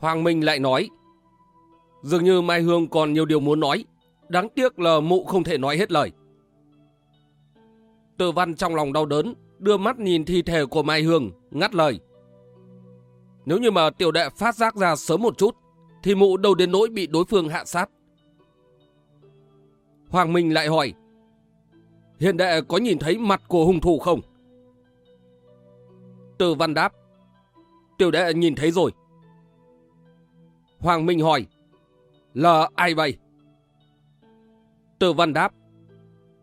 Hoàng Minh lại nói. Dường như Mai Hương còn nhiều điều muốn nói. Đáng tiếc là mụ không thể nói hết lời. Tử văn trong lòng đau đớn, đưa mắt nhìn thi thể của Mai Hương, ngắt lời. Nếu như mà tiểu đệ phát giác ra sớm một chút, thì mụ đâu đến nỗi bị đối phương hạ sát. Hoàng Minh lại hỏi. Hiện đệ có nhìn thấy mặt của hung thủ không? Từ văn đáp. Tiểu đệ nhìn thấy rồi. Hoàng Minh hỏi. Là ai vậy? Tử văn đáp.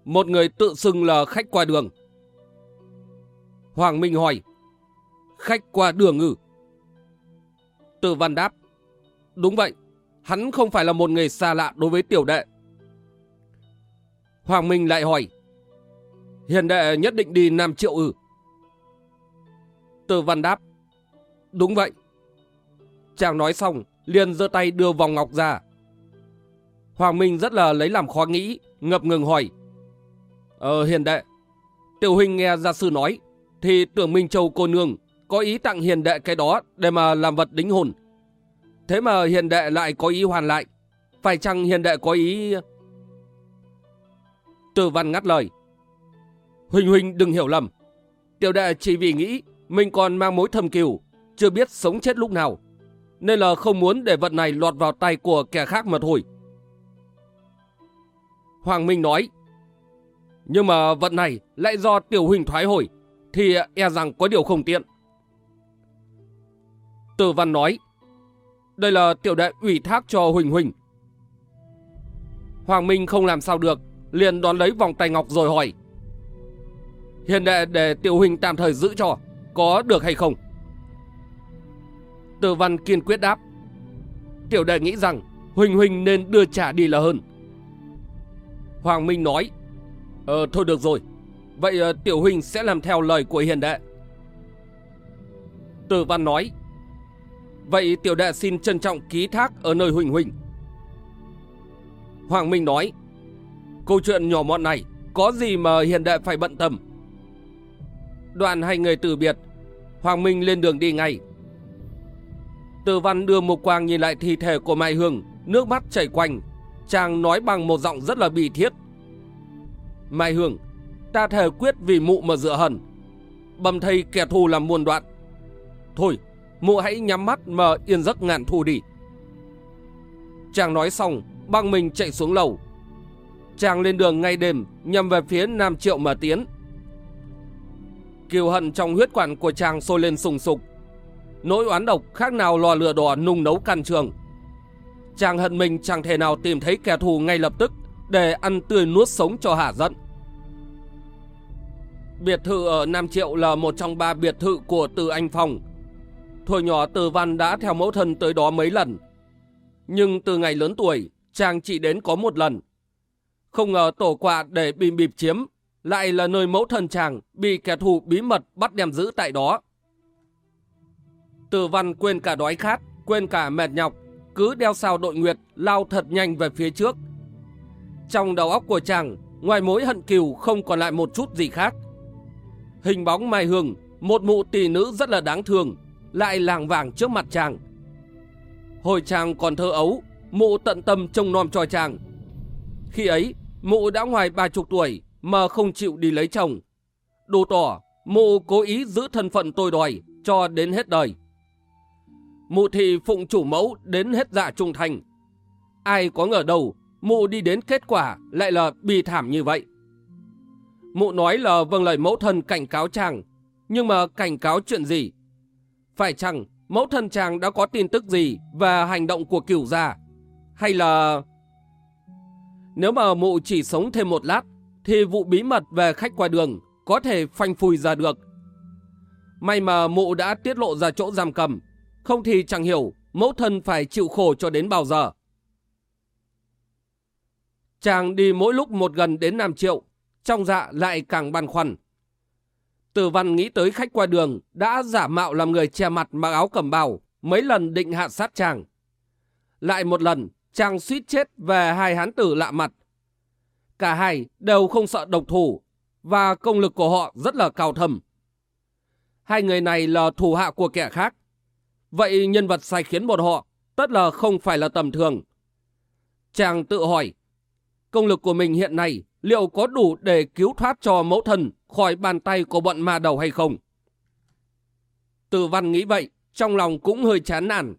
Một người tự xưng là khách qua đường. Hoàng Minh hỏi. Khách qua đường ư? Tử văn đáp. Đúng vậy, hắn không phải là một người xa lạ đối với tiểu đệ. Hoàng Minh lại hỏi. Hiền đệ nhất định đi Nam Triệu ư? Tử văn đáp. Đúng vậy. Chàng nói xong, liền giơ tay đưa vòng ngọc ra. Hoàng Minh rất là lấy làm khó nghĩ, ngập ngừng hỏi. Ờ hiền đệ, tiểu huynh nghe gia sư nói, thì tưởng Minh Châu cô nương có ý tặng hiền đệ cái đó để mà làm vật đính hồn. Thế mà hiền đệ lại có ý hoàn lại. Phải chăng hiền đệ có ý... Từ văn ngắt lời. huynh huynh đừng hiểu lầm. Tiểu đệ chỉ vì nghĩ mình còn mang mối thầm kiều, chưa biết sống chết lúc nào. Nên là không muốn để vật này lọt vào tay của kẻ khác mà thôi. Hoàng Minh nói. Nhưng mà vật này lại do tiểu huynh thoái hồi, thì e rằng có điều không tiện. Tử văn nói. Đây là tiểu đệ ủy thác cho Huỳnh Huỳnh. Hoàng Minh không làm sao được, liền đón lấy vòng tay ngọc rồi hỏi. Hiền đệ để tiểu huynh tạm thời giữ cho, có được hay không? Từ văn kiên quyết đáp. Tiểu đệ nghĩ rằng Huỳnh Huỳnh nên đưa trả đi là hơn. Hoàng Minh nói. Ờ thôi được rồi, vậy uh, tiểu Huỳnh sẽ làm theo lời của hiền đệ. Từ văn nói. Vậy tiểu đệ xin trân trọng ký thác ở nơi Huỳnh Huỳnh. Hoàng Minh nói, câu chuyện nhỏ mọn này có gì mà hiền đệ phải bận tâm. Đoạn hai người từ biệt, Hoàng Minh lên đường đi ngay. Từ văn đưa một quang nhìn lại thi thể của Mai Hương, nước mắt chảy quanh. Chàng nói bằng một giọng rất là bị thiết. Mai Hương, ta thề quyết vì mụ mà dựa hận. Bầm thầy kẻ thù làm muôn đoạn. Thôi, mụ hãy nhắm mắt mà yên giấc ngàn thu đi. Chàng nói xong, băng mình chạy xuống lầu. Chàng lên đường ngay đêm, nhằm về phía Nam Triệu mà tiến. Kiều hận trong huyết quản của chàng sôi lên sùng sục. Nỗi oán độc khác nào lò lửa đỏ nung nấu căn trường. Chàng hận mình chẳng thể nào tìm thấy kẻ thù ngay lập tức để ăn tươi nuốt sống cho hả giận. Biệt thự ở Nam Triệu là một trong ba biệt thự của Từ Anh Phong Thuở nhỏ Từ Văn đã theo mẫu thân tới đó mấy lần. Nhưng từ ngày lớn tuổi, chàng chỉ đến có một lần. Không ngờ tổ quạ để bìm bịp chiếm, lại là nơi mẫu thân chàng bị kẻ thù bí mật bắt đem giữ tại đó. Từ Văn quên cả đói khát, quên cả mệt nhọc, cứ đeo sao đội nguyệt lao thật nhanh về phía trước. Trong đầu óc của chàng, ngoài mối hận kiều không còn lại một chút gì khác. Hình bóng Mai Hương, một mụ tỷ nữ rất là đáng thương, lại làng vàng trước mặt chàng. Hồi chàng còn thơ ấu, mụ tận tâm trông nom cho chàng. Khi ấy, mụ đã ngoài ba chục tuổi mà không chịu đi lấy chồng. Đủ tỏ, mụ cố ý giữ thân phận tôi đòi cho đến hết đời. Mụ thì phụng chủ mẫu đến hết dạ trung thành. Ai có ngờ đâu, mụ đi đến kết quả lại là bi thảm như vậy. Mụ nói là vâng lời mẫu thân cảnh cáo chàng, nhưng mà cảnh cáo chuyện gì? Phải chăng mẫu thân chàng đã có tin tức gì về hành động của cửu gia? Hay là... Nếu mà mụ chỉ sống thêm một lát, thì vụ bí mật về khách qua đường có thể phanh phui ra được. May mà mụ đã tiết lộ ra chỗ giam cầm, không thì chẳng hiểu mẫu thân phải chịu khổ cho đến bao giờ. Chàng đi mỗi lúc một gần đến Nam Triệu, trong dạ lại càng băn khoăn. Tử văn nghĩ tới khách qua đường đã giả mạo làm người che mặt mặc áo cầm bào, mấy lần định hạ sát chàng. Lại một lần, chàng suýt chết về hai hán tử lạ mặt. Cả hai đều không sợ độc thủ, và công lực của họ rất là cao thầm. Hai người này là thủ hạ của kẻ khác vậy nhân vật sai khiến bọn họ tất là không phải là tầm thường. Chàng tự hỏi, công lực của mình hiện nay liệu có đủ để cứu thoát cho mẫu thần khỏi bàn tay của bọn ma đầu hay không? Từ văn nghĩ vậy, trong lòng cũng hơi chán nản.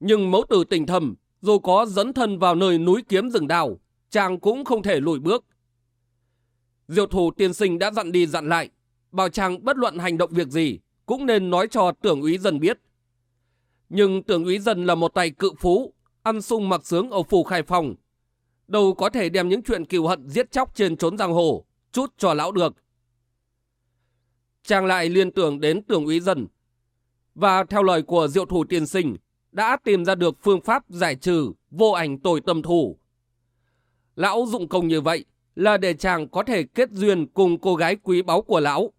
Nhưng mẫu tử tình thầm, dù có dẫn thân vào nơi núi kiếm rừng đào, chàng cũng không thể lùi bước. Diệu thủ tiên sinh đã dặn đi dặn lại, bảo chàng bất luận hành động việc gì, cũng nên nói cho tưởng úy dân biết. Nhưng tưởng úy dân là một tay cự phú, ăn sung mặc sướng ở phủ khai phòng. Đâu có thể đem những chuyện kiều hận giết chóc trên trốn giang hồ, chút cho lão được. Chàng lại liên tưởng đến tưởng úy dân. Và theo lời của diệu thủ tiên sinh, đã tìm ra được phương pháp giải trừ vô ảnh tội tâm thủ. Lão dụng công như vậy là để chàng có thể kết duyên cùng cô gái quý báu của lão.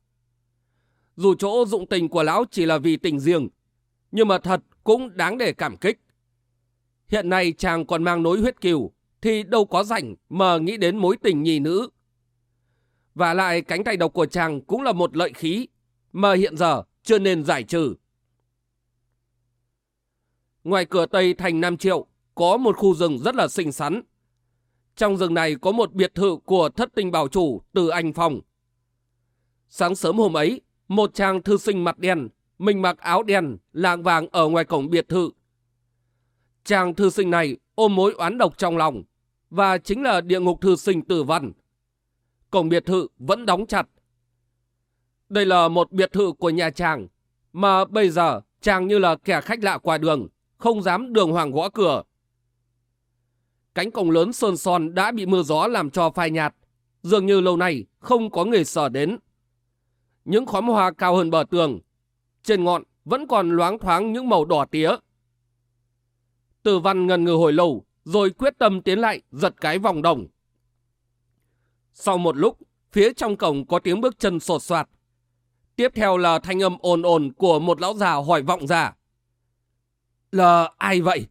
Dù chỗ dụng tình của lão chỉ là vì tình riêng, nhưng mà thật cũng đáng để cảm kích. Hiện nay chàng còn mang nối huyết kiều, thì đâu có rảnh mà nghĩ đến mối tình nhì nữ. Và lại cánh tay độc của chàng cũng là một lợi khí, mà hiện giờ chưa nên giải trừ. Ngoài cửa Tây thành Nam Triệu có một khu rừng rất là xinh xắn. Trong rừng này có một biệt thự của thất tinh bảo chủ từ Anh Phong. Sáng sớm hôm ấy, một chàng thư sinh mặt đen, mình mặc áo đen, lạng vàng ở ngoài cổng biệt thự. Chàng thư sinh này ôm mối oán độc trong lòng, và chính là địa ngục thư sinh tử văn. Cổng biệt thự vẫn đóng chặt. Đây là một biệt thự của nhà chàng, mà bây giờ chàng như là kẻ khách lạ qua đường, không dám đường hoàng gõ cửa. Cánh cổng lớn sơn son đã bị mưa gió làm cho phai nhạt, dường như lâu nay không có người sở đến. Những khóm hoa cao hơn bờ tường, trên ngọn vẫn còn loáng thoáng những màu đỏ tía. Từ văn ngần ngừ hồi lâu, rồi quyết tâm tiến lại, giật cái vòng đồng. Sau một lúc, phía trong cổng có tiếng bước chân sột soạt. Tiếp theo là thanh âm ồn ồn của một lão già hỏi vọng ra. Là ai vậy?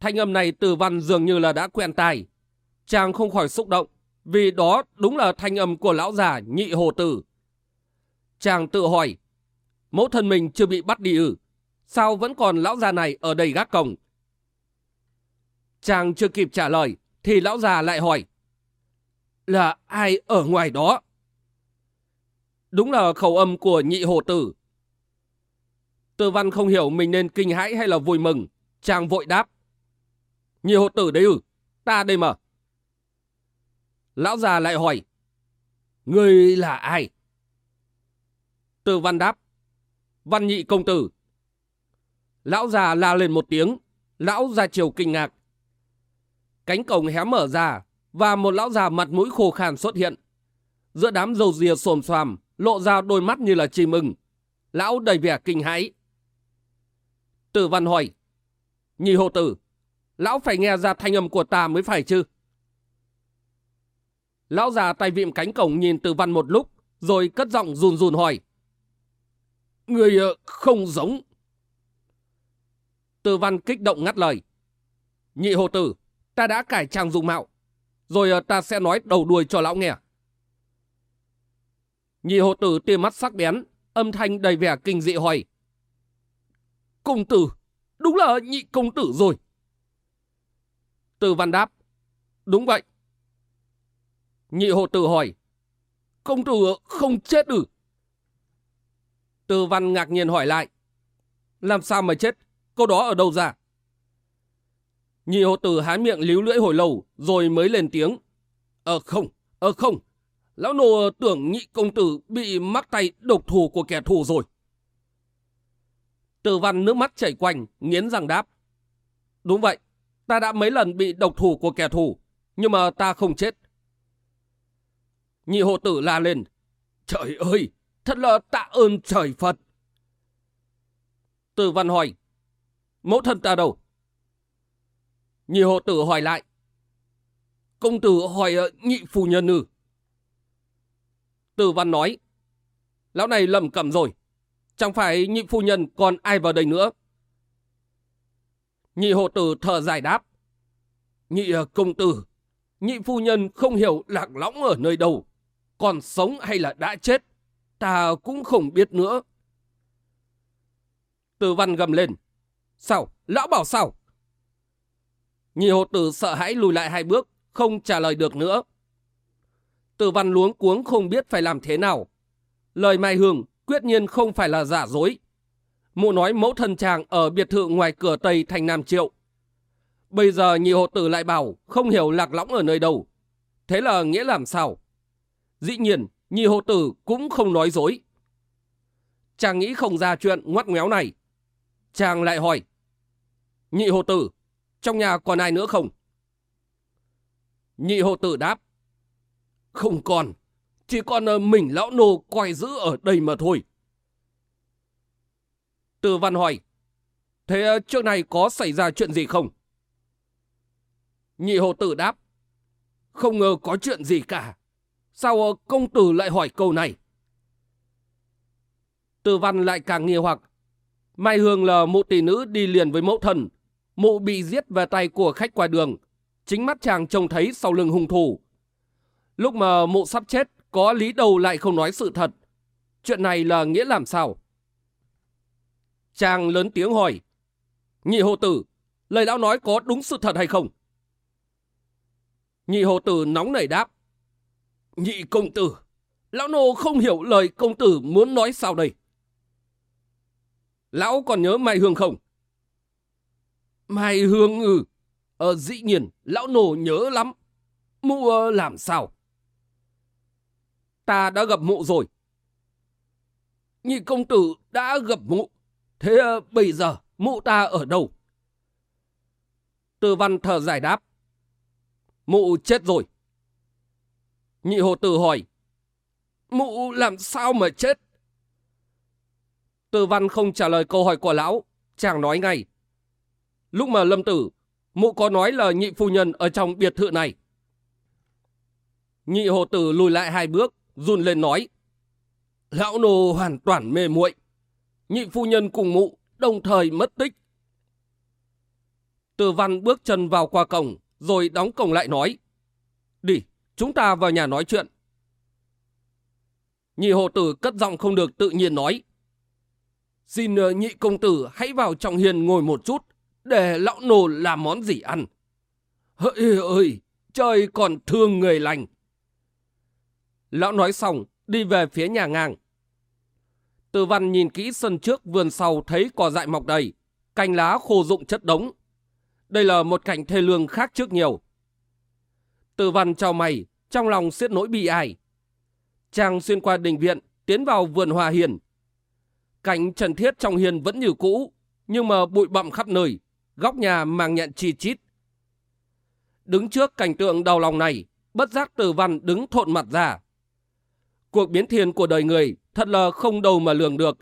Thanh âm này từ văn dường như là đã quen tai. Chàng không khỏi xúc động, vì đó đúng là thanh âm của lão già nhị hồ tử. Chàng tự hỏi, mẫu thân mình chưa bị bắt đi ư? Sao vẫn còn lão già này ở đây gác cổng? Chàng chưa kịp trả lời, thì lão già lại hỏi. Là ai ở ngoài đó? Đúng là khẩu âm của nhị hồ tử. Tư văn không hiểu mình nên kinh hãi hay là vui mừng. Chàng vội đáp. Nhị hồ tử đấy ư? Ta đây mà. Lão già lại hỏi. Người là ai? Tư văn đáp. Văn nhị công tử. Lão già la lên một tiếng. Lão ra chiều kinh ngạc. Cánh cổng hé mở ra và một lão già mặt mũi khô khan xuất hiện. Giữa đám dầu rìa xồm xoàm lộ ra đôi mắt như là chim mừng, Lão đầy vẻ kinh hãi. Tử văn hỏi. Nhị hộ tử, lão phải nghe ra thanh âm của ta mới phải chứ? Lão già tay vịm cánh cổng nhìn tử văn một lúc, rồi cất giọng run run hỏi. Người ờ, không giống. Tư văn kích động ngắt lời. Nhị hộ tử, ta đã cải trang dung mạo. Rồi ờ, ta sẽ nói đầu đuôi cho lão nghe. Nhị hộ tử tia mắt sắc bén, âm thanh đầy vẻ kinh dị hỏi. Công tử, đúng là nhị công tử rồi. Tư văn đáp, đúng vậy. Nhị hộ tử hỏi, công tử ờ, không chết ư? Từ văn ngạc nhiên hỏi lại, làm sao mà chết, câu đó ở đâu ra? Nhị hộ tử há miệng líu lưỡi hồi lâu rồi mới lên tiếng. Ờ không, ờ không, lão nô tưởng nhị công tử bị mắc tay độc thủ của kẻ thù rồi. Từ văn nước mắt chảy quanh, nghiến răng đáp. Đúng vậy, ta đã mấy lần bị độc thủ của kẻ thù, nhưng mà ta không chết. Nhị hộ tử la lên. Trời ơi, thật là tạ ơn trời Phật. Từ văn hỏi. Mẫu thân ta đâu? Nhị hộ tử hỏi lại. Công tử hỏi ờ, nhị phu nhân ư? Từ văn nói. Lão này lầm cầm rồi. Chẳng phải nhị phu nhân còn ai vào đây nữa. Nhị hộ tử thở dài đáp. Nhị ờ, công tử, nhị phu nhân không hiểu lạc lõng ở nơi đâu. Còn sống hay là đã chết, ta cũng không biết nữa. Từ văn gầm lên. Sao? Lão bảo sao? Nhị hộ tử sợ hãi lùi lại hai bước, không trả lời được nữa. Từ văn luống cuống không biết phải làm thế nào. Lời Mai Hương quyết nhiên không phải là giả dối. Mụ nói mẫu thân chàng ở biệt thự ngoài cửa Tây thành Nam Triệu. Bây giờ nhị hộ tử lại bảo không hiểu lạc lõng ở nơi đâu. Thế là nghĩa làm sao? Dĩ nhiên, nhị hộ tử cũng không nói dối. Chàng nghĩ không ra chuyện ngoắt ngoéo này. Chàng lại hỏi. Nhị hộ tử, trong nhà còn ai nữa không? Nhị hộ tử đáp. Không còn, chỉ còn ờ, mình lão nô coi giữ ở đây mà thôi. Từ văn hỏi. Thế ờ, trước này có xảy ra chuyện gì không? Nhị hộ tử đáp. Không ngờ có chuyện gì cả. Sao ờ, công tử lại hỏi câu này? Từ văn lại càng nghi hoặc. Mai Hương là mụ tỷ nữ đi liền với mẫu thần. Mụ bị giết về tay của khách qua đường. Chính mắt chàng trông thấy sau lưng hung thủ. Lúc mà mụ sắp chết, có lý đầu lại không nói sự thật. Chuyện này là nghĩa làm sao? Chàng lớn tiếng hỏi. Nhị hộ tử, lời lão nói có đúng sự thật hay không? Nhị hộ tử nóng nảy đáp. Nhị công tử, lão nô không hiểu lời công tử muốn nói sao đây. Lão còn nhớ Mai Hương không? Mai Hương ừ. Ờ, dĩ nhiên, lão nô nhớ lắm. Mụ ờ, làm sao? Ta đã gặp mụ rồi. Nhị công tử đã gặp mụ. Thế ờ, bây giờ mụ ta ở đâu? Tư văn thở giải đáp. Mụ chết rồi. Nhị hồ tử hỏi. Mụ làm sao mà chết? Tử văn không trả lời câu hỏi của lão. Chàng nói ngay. Lúc mà lâm tử, mụ có nói là nhị phu nhân ở trong biệt thự này. Nhị hồ tử lùi lại hai bước, run lên nói. Lão nô hoàn toàn mê muội Nhị phu nhân cùng mụ đồng thời mất tích. Từ văn bước chân vào qua cổng, rồi đóng cổng lại nói. Đi, chúng ta vào nhà nói chuyện. Nhị hộ tử cất giọng không được tự nhiên nói. Xin ờ, nhị công tử hãy vào trong hiền ngồi một chút, để lão nô làm món gì ăn. Hỡi ơi, trời còn thương người lành. Lão nói xong, đi về phía nhà ngang. Từ văn nhìn kỹ sân trước vườn sau thấy cỏ dại mọc đầy, cành lá khô rụng chất đống. Đây là một cảnh thê lương khác trước nhiều. Từ văn trao mày, trong lòng xiết nỗi bi ai. Chàng xuyên qua đình viện, tiến vào vườn hòa hiền. Cảnh trần thiết trong hiền vẫn như cũ, nhưng mà bụi bặm khắp nơi, góc nhà mang nhận chi chít. Đứng trước cảnh tượng đau lòng này, bất giác từ văn đứng thộn mặt ra. Cuộc biến thiên của đời người thật là không đầu mà lường được.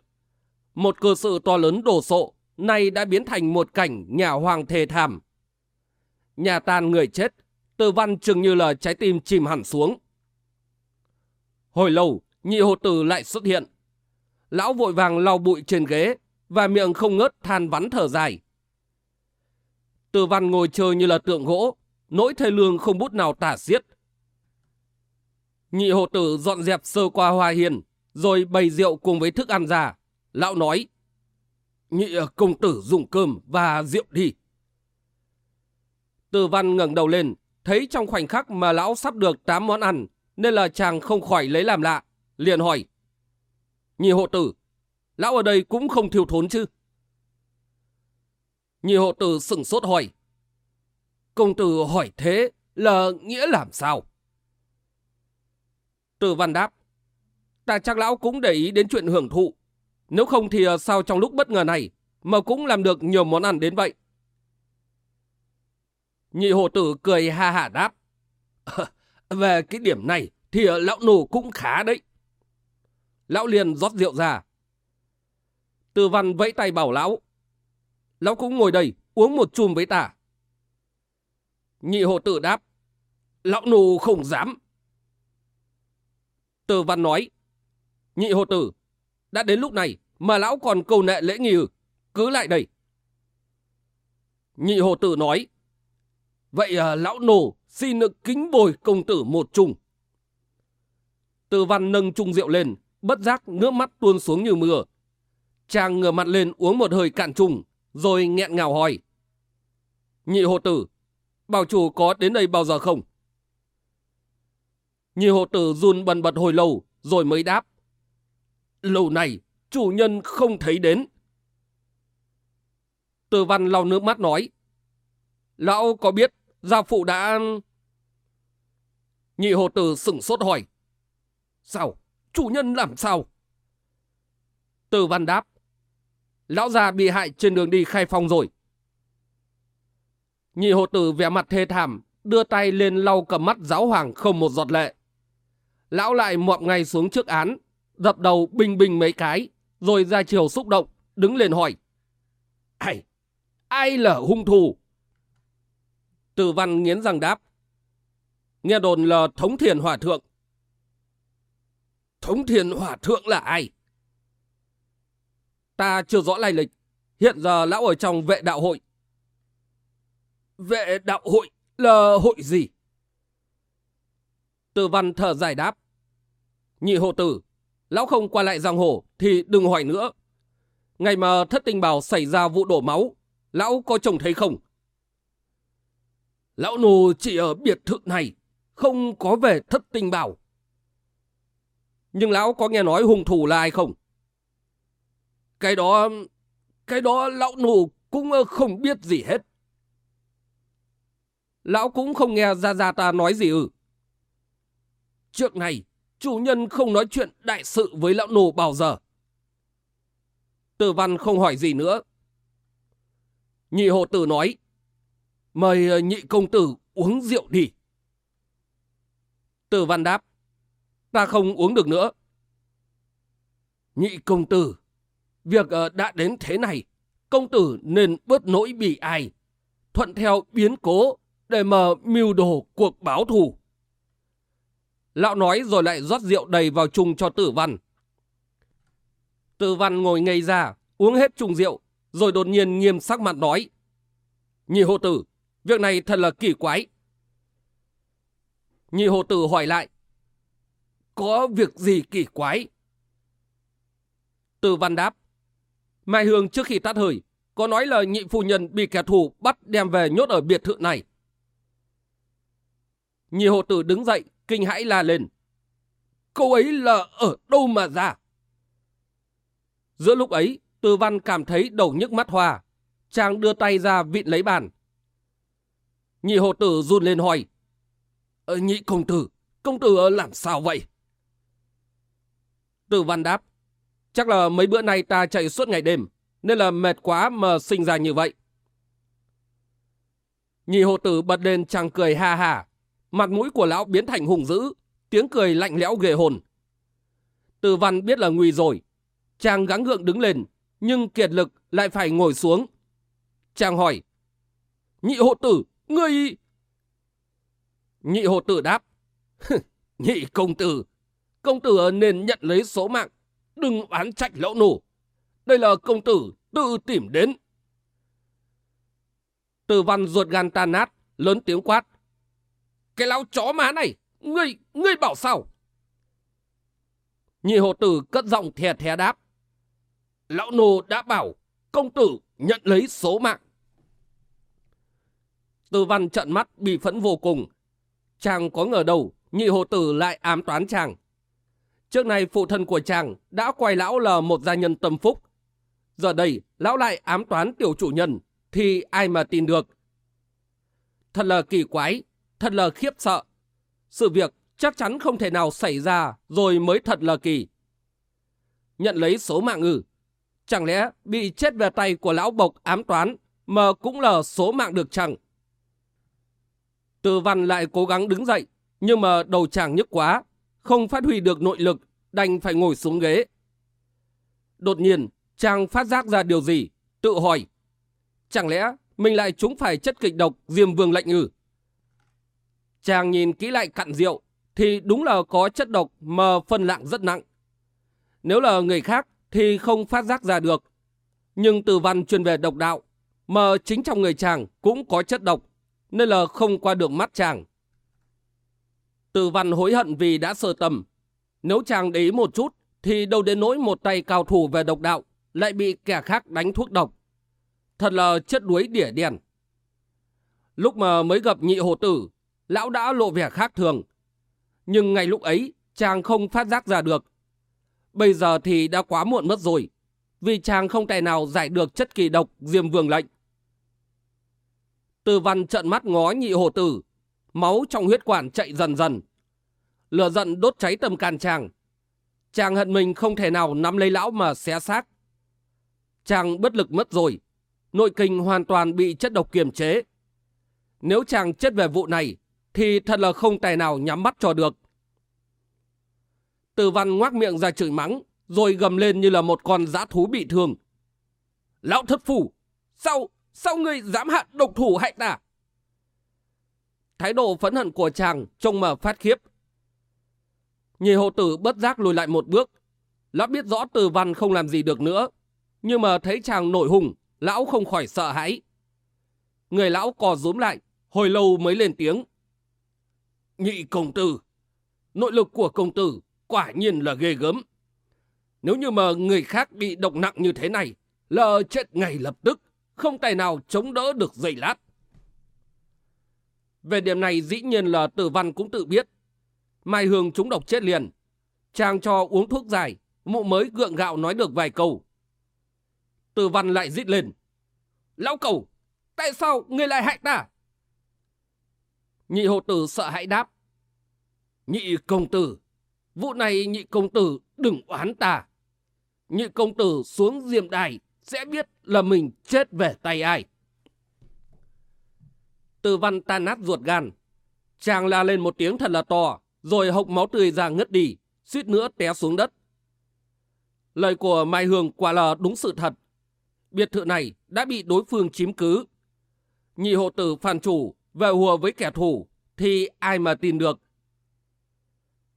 Một cơ sự to lớn đổ sộ, nay đã biến thành một cảnh nhà hoàng thề thảm. Nhà tan người chết, từ văn chừng như là trái tim chìm hẳn xuống. Hồi lâu, nhị hộ tử lại xuất hiện. Lão vội vàng lau bụi trên ghế, và miệng không ngớt than vắn thở dài. Từ văn ngồi chơi như là tượng gỗ, nỗi thê lương không bút nào tả xiết. Nhị hộ tử dọn dẹp sơ qua hoa hiền, rồi bày rượu cùng với thức ăn ra. Lão nói, nhị ờ, công tử dùng cơm và rượu đi. Từ văn ngẩng đầu lên, thấy trong khoảnh khắc mà lão sắp được 8 món ăn, nên là chàng không khỏi lấy làm lạ, liền hỏi. Nhị hộ tử, lão ở đây cũng không thiếu thốn chứ? Nhị hộ tử sửng sốt hỏi. Công tử hỏi thế là nghĩa làm sao? Từ văn đáp. Ta chắc lão cũng để ý đến chuyện hưởng thụ. Nếu không thì à, sao trong lúc bất ngờ này mà cũng làm được nhiều món ăn đến vậy? Nhị hộ tử cười ha hả đáp. Về cái điểm này thì lão nổ cũng khá đấy. Lão liền rót rượu ra. Tư văn vẫy tay bảo lão. Lão cũng ngồi đây uống một chùm với ta. Nhị hộ tử đáp. Lão nổ không dám. Tư văn nói. Nhị hộ tử, đã đến lúc này mà lão còn cầu nệ lễ nghi ư? Cứ lại đây. Nhị hộ tử nói. Vậy à, lão nô xin được kính bồi công tử một chung. Từ văn nâng chung rượu lên, bất giác nước mắt tuôn xuống như mưa. Chàng ngửa mặt lên uống một hơi cạn chung rồi nghẹn ngào hỏi. Nhị hộ tử, bảo chủ có đến đây bao giờ không? Nhị hộ tử run bần bật hồi lâu, rồi mới đáp. Lâu này, chủ nhân không thấy đến. Từ văn lau nước mắt nói. Lão có biết gia phụ đã... Nhị hộ tử sửng sốt hỏi. Sao? Chủ nhân làm sao? Từ văn đáp. Lão già bị hại trên đường đi khai phong rồi. Nhị hộ tử vẻ mặt thê thảm, đưa tay lên lau cầm mắt giáo hoàng không một giọt lệ. Lão lại mọp ngay xuống trước án, dập đầu bình bình mấy cái, rồi ra chiều xúc động, đứng lên hỏi. Ai? Ai là hung thủ? Từ văn nghiến răng đáp. Nghe đồn là thống thiền hòa thượng. Thống thiền hòa thượng là ai? Ta chưa rõ lai lịch. Hiện giờ lão ở trong vệ đạo hội. Vệ đạo hội là hội gì? Từ văn thở giải đáp. Nhị hộ tử, lão không qua lại giang hồ thì đừng hỏi nữa. Ngày mà thất tinh bảo xảy ra vụ đổ máu, lão có trông thấy không? Lão nô chỉ ở biệt thự này, không có về thất tinh bảo. Nhưng lão có nghe nói hung thủ là ai không? Cái đó, cái đó lão nô cũng ờ, không biết gì hết. Lão cũng không nghe ra ra ta nói gì ư. Trước này, chủ nhân không nói chuyện đại sự với lão nô bao giờ. Tử văn không hỏi gì nữa. Nhị hộ tử nói, mời ờ, nhị công tử uống rượu đi. Tử văn đáp, ta không uống được nữa. Nhị công tử, việc ờ, đã đến thế này, công tử nên bớt nỗi bị ai, thuận theo biến cố để mà mưu đồ cuộc báo thù. Lão nói rồi lại rót rượu đầy vào chung cho tử văn. Tử văn ngồi ngây ra, uống hết chung rượu, rồi đột nhiên nghiêm sắc mặt nói. Nhị hộ tử, việc này thật là kỳ quái. Nhị hồ tử hỏi lại. Có việc gì kỳ quái? Từ văn đáp. Mai Hương trước khi tắt hơi, có nói là nhị phu nhân bị kẻ thù bắt đem về nhốt ở biệt thự này. Nhị hộ tử đứng dậy, kinh hãi la lên. Cô ấy là ở đâu mà ra? Giữa lúc ấy, Tư Văn cảm thấy đầu nhức mắt hoa. Chàng đưa tay ra vịn lấy bàn. Nhị hộ tử run lên hỏi. Ờ, nhị công tử, công tử làm sao vậy? Tử Văn đáp. Chắc là mấy bữa nay ta chạy suốt ngày đêm, nên là mệt quá mà sinh ra như vậy. Nhị hộ tử bật lên chàng cười ha ha, Mặt mũi của lão biến thành hùng dữ, tiếng cười lạnh lẽo ghê hồn. Tử văn biết là nguy rồi. Chàng gắng gượng đứng lên, nhưng kiệt lực lại phải ngồi xuống. Chàng hỏi, nhị hộ tử, ngươi... Nhị hộ tử đáp, nhị công tử, công tử nên nhận lấy số mạng, đừng oán trách lão nổ. Đây là công tử tự tìm đến. Từ văn ruột gan tan nát, lớn tiếng quát. Cái lão chó má này, ngươi, ngươi bảo sao? Nhị hộ tử cất giọng thè thè đáp. Lão nô đã bảo, công tử nhận lấy số mạng. Tư văn trận mắt bị phẫn vô cùng. Chàng có ngờ đâu, nhị hồ tử lại ám toán chàng. Trước này phụ thân của chàng đã quay lão là một gia nhân tâm phúc. Giờ đây, lão lại ám toán tiểu chủ nhân, thì ai mà tin được. Thật là kỳ quái, thật là khiếp sợ. Sự việc chắc chắn không thể nào xảy ra rồi mới thật là kỳ. Nhận lấy số mạng ư. Chẳng lẽ bị chết về tay của lão bộc ám toán mà cũng là số mạng được chẳng? Từ văn lại cố gắng đứng dậy, nhưng mà đầu chàng nhức quá, không phát huy được nội lực, đành phải ngồi xuống ghế. Đột nhiên, chàng phát giác ra điều gì, tự hỏi. Chẳng lẽ mình lại trúng phải chất kịch độc diêm vương lệnh ư? Chàng nhìn kỹ lại cặn rượu, thì đúng là có chất độc mà phân lạng rất nặng. Nếu là người khác thì không phát giác ra được. Nhưng từ văn chuyên về độc đạo, mà chính trong người chàng cũng có chất độc, nên là không qua được mắt chàng. Từ văn hối hận vì đã sơ tầm. Nếu chàng để ý một chút, thì đâu đến nỗi một tay cao thủ về độc đạo, lại bị kẻ khác đánh thuốc độc. Thật là chất đuối đỉa đèn. Lúc mà mới gặp nhị hồ tử, lão đã lộ vẻ khác thường. Nhưng ngay lúc ấy, chàng không phát giác ra được. Bây giờ thì đã quá muộn mất rồi, vì chàng không thể nào giải được chất kỳ độc diêm vương lệnh. Từ văn trợn mắt ngó nhị hồ tử, máu trong huyết quản chạy dần dần. Lửa giận đốt cháy tâm can chàng. Chàng hận mình không thể nào nắm lấy lão mà xé xác. Chàng bất lực mất rồi. Nội kinh hoàn toàn bị chất độc kiềm chế. Nếu chàng chết về vụ này, thì thật là không tài nào nhắm mắt cho được. Từ văn ngoác miệng ra chửi mắng, rồi gầm lên như là một con dã thú bị thương. Lão thất phủ, sao, sao ngươi dám hạ độc thủ hại ta? Thái độ phẫn hận của chàng trông mà phát khiếp. Nhì hộ tử bất giác lùi lại một bước. Lão biết rõ từ văn không làm gì được nữa. Nhưng mà thấy chàng nổi hùng, lão không khỏi sợ hãi. Người lão cò rúm lại, hồi lâu mới lên tiếng. Nhị công tử, nội lực của công tử quả nhiên là ghê gớm. Nếu như mà người khác bị độc nặng như thế này, là chết ngay lập tức, không tài nào chống đỡ được giây lát. Về điểm này dĩ nhiên là tử văn cũng tự biết. Mai Hương trúng độc chết liền. Chàng cho uống thuốc dài, mụ mới gượng gạo nói được vài câu. Tử văn lại rít lên. Lão cầu, tại sao người lại hại ta? Nhị hộ tử sợ hãi đáp. Nhị công tử, vụ này nhị công tử đừng oán ta. Nhị công tử xuống diềm đài sẽ biết là mình chết về tay ai. Từ văn tan nát ruột gan. Chàng la lên một tiếng thật là to, rồi hộc máu tươi ra ngất đi, suýt nữa té xuống đất. Lời của Mai Hương quả là đúng sự thật. Biệt thự này đã bị đối phương chiếm cứ. Nhị hộ tử phản chủ về hùa với kẻ thù thì ai mà tin được.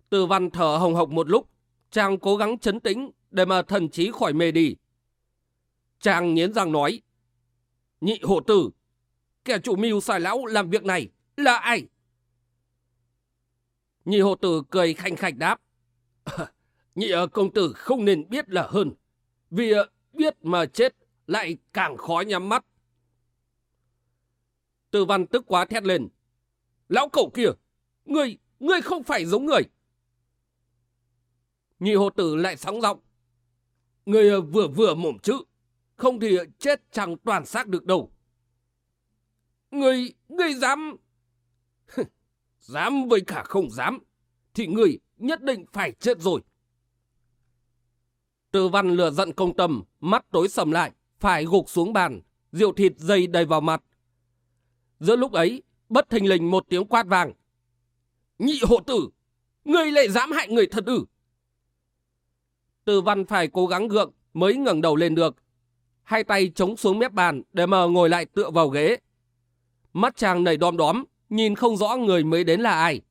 Từ văn thở hồng hộc một lúc, chàng cố gắng chấn tĩnh để mà thần trí khỏi mê đi. Chàng nghiến răng nói, nhị hộ tử, kẻ chủ mưu xài lão làm việc này là ai? Nhị hộ tử cười khanh khạch đáp, nhị ờ, công tử không nên biết là hơn, vì ờ, biết mà chết lại càng khó nhắm mắt. tư văn tức quá thét lên. Lão cậu kia, ngươi, ngươi không phải giống người. Nhị hộ tử lại sóng giọng. Ngươi ờ, vừa vừa mồm chữ, không thì chết chẳng toàn xác được đâu. Ngươi, ngươi dám... dám với cả không dám, thì ngươi nhất định phải chết rồi. tư văn lừa giận công tâm, mắt tối sầm lại, phải gục xuống bàn, rượu thịt dây đầy vào mặt. Giữa lúc ấy, bất thình lình một tiếng quát vàng. Nhị hộ tử, ngươi lại dám hại người thật ư? tư văn phải cố gắng gượng mới ngẩng đầu lên được. Hai tay chống xuống mép bàn để mờ ngồi lại tựa vào ghế. Mắt chàng nảy đom đóm, nhìn không rõ người mới đến là ai.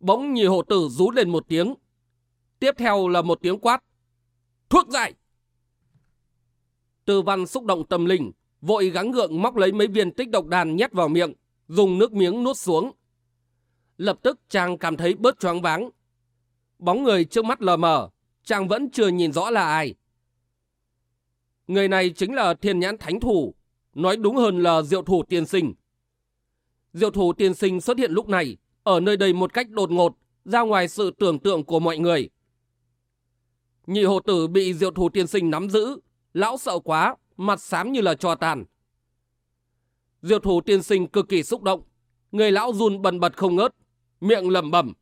Bỗng nhị hộ tử rú lên một tiếng. Tiếp theo là một tiếng quát. Thuốc giải! Tư văn xúc động tâm linh, vội gắng gượng móc lấy mấy viên tích độc đàn nhét vào miệng, dùng nước miếng nuốt xuống. Lập tức chàng cảm thấy bớt choáng váng. Bóng người trước mắt lờ mờ, chàng vẫn chưa nhìn rõ là ai. Người này chính là thiên nhãn thánh thủ, nói đúng hơn là diệu thủ tiên sinh. Diệu thủ tiên sinh xuất hiện lúc này, ở nơi đây một cách đột ngột, ra ngoài sự tưởng tượng của mọi người. Nhị hồ tử bị diệu thủ tiên sinh nắm giữ, lão sợ quá, mặt xám như là trò tàn. Diệu thủ tiên sinh cực kỳ xúc động, người lão run bần bật không ngớt, miệng lầm bầm.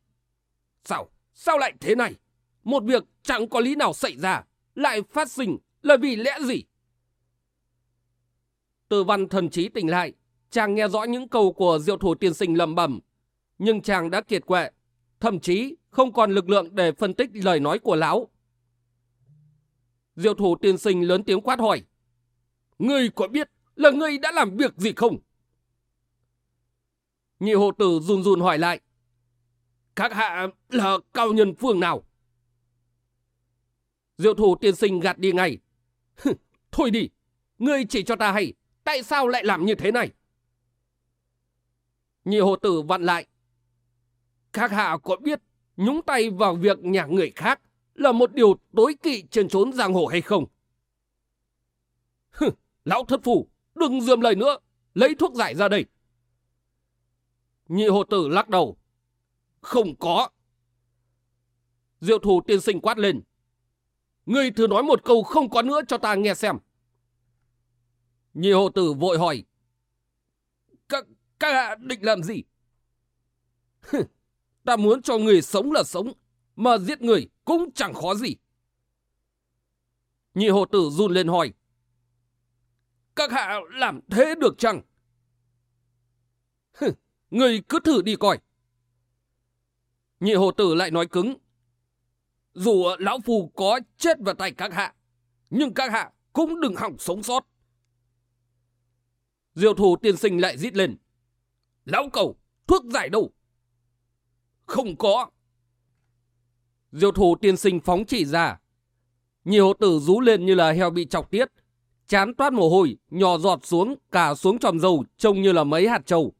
Sao? Sao lại thế này? Một việc chẳng có lý nào xảy ra, lại phát sinh là vì lẽ gì? Từ văn thần trí tỉnh lại, chàng nghe rõ những câu của diệu thủ tiên sinh lầm bẩm, nhưng chàng đã kiệt quệ, thậm chí không còn lực lượng để phân tích lời nói của lão. Diệu thủ tiên sinh lớn tiếng quát hỏi. Ngươi có biết là ngươi đã làm việc gì không? Nhị hộ tử run run hỏi lại. Các hạ là cao nhân phương nào? Diệu thủ tiên sinh gạt đi ngay. Thôi đi, ngươi chỉ cho ta hay, tại sao lại làm như thế này? Nhị hồ tử vặn lại. Các hạ có biết nhúng tay vào việc nhà người khác là một điều tối kỵ trên trốn giang hồ hay không? Hừ, lão thất phủ, đừng dườm lời nữa, lấy thuốc giải ra đây. Nhị hồ tử lắc đầu. Không có. Diệu thủ tiên sinh quát lên. Ngươi thử nói một câu không có nữa cho ta nghe xem. Nhị hộ tử vội hỏi. Các, các hạ định làm gì? ta muốn cho người sống là sống, mà giết người cũng chẳng khó gì. Nhị hộ tử run lên hỏi. Các hạ làm thế được chăng? người cứ thử đi coi. Nhị hộ tử lại nói cứng. Dù lão phù có chết vào tay các hạ, nhưng các hạ cũng đừng hỏng sống sót. diều thủ tiên sinh lại rít lên. Lão cầu, thuốc giải đâu? Không có. diều thủ tiên sinh phóng chỉ ra. Nhiều tử rú lên như là heo bị chọc tiết. Chán toát mồ hôi, nhỏ giọt xuống, cả xuống tròm dầu, trông như là mấy hạt trâu.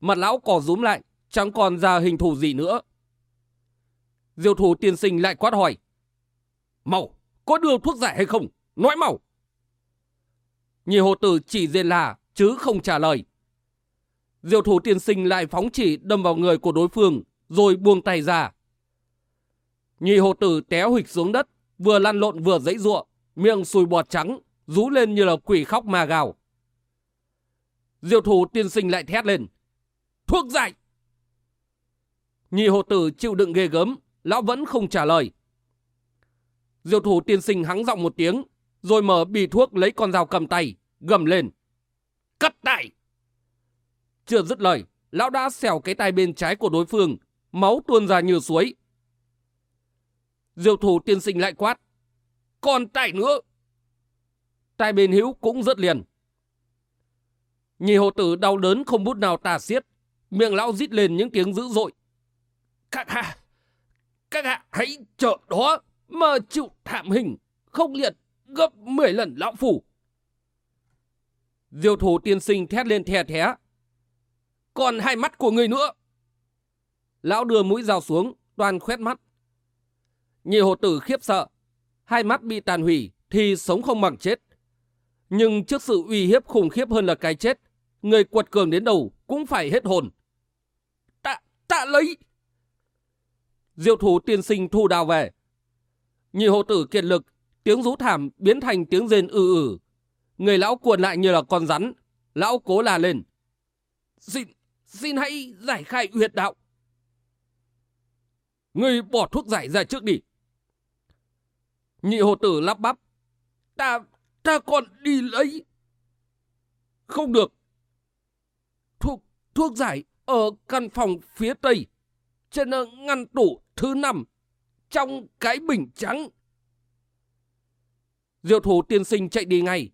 Mặt lão cỏ rúm lại, chẳng còn ra hình thù gì nữa. Diêu thủ tiên sinh lại quát hỏi. Màu, có đưa thuốc giải hay không? Nói màu. Nhị hồ tử chỉ dên là, chứ không trả lời. Diêu thủ tiên sinh lại phóng chỉ đâm vào người của đối phương, rồi buông tay ra. Nhị hồ tử té hụt xuống đất, vừa lăn lộn vừa dãy ruộng, miệng sùi bọt trắng, rú lên như là quỷ khóc mà gào. Diệu thủ tiên sinh lại thét lên. Thuốc giải! Nhị hồ tử chịu đựng ghê gớm, lão vẫn không trả lời. Diệu thủ tiên sinh hắng giọng một tiếng, rồi mở bì thuốc lấy con dao cầm tay, gầm lên. Cắt tay! Chưa dứt lời, lão đã xẻo cái tay bên trái của đối phương, máu tuôn ra như suối. Diệu thủ tiên sinh lại quát. Còn tay nữa! Tay bên hữu cũng rất liền. Nhị hộ tử đau đớn không bút nào tà xiết, miệng lão rít lên những tiếng dữ dội. Các hạ! Các hạ hãy chờ đó mà chịu thảm hình, không liệt gấp 10 lần lão phủ. Diêu thủ tiên sinh thét lên thè thé. Còn hai mắt của người nữa. Lão đưa mũi dao xuống, toàn khoét mắt. Nhị hồ tử khiếp sợ. Hai mắt bị tàn hủy thì sống không bằng chết. Nhưng trước sự uy hiếp khủng khiếp hơn là cái chết, người quật cường đến đầu cũng phải hết hồn. Ta, ta lấy! Diệu thủ tiên sinh thu đào về. Nhị hộ tử kiệt lực, tiếng rú thảm biến thành tiếng rên ư ử. Người lão cuộn lại như là con rắn. Lão cố là lên. Xin, xin hãy giải khai huyệt đạo. Người bỏ thuốc giải ra trước đi. Nhị hộ tử lắp bắp. Ta, ta còn đi lấy. Không được. Thuốc, thuốc giải ở căn phòng phía tây. Trên ờ, ngăn tủ thứ năm trong cái bình trắng. Diệu thủ tiên sinh chạy đi ngay,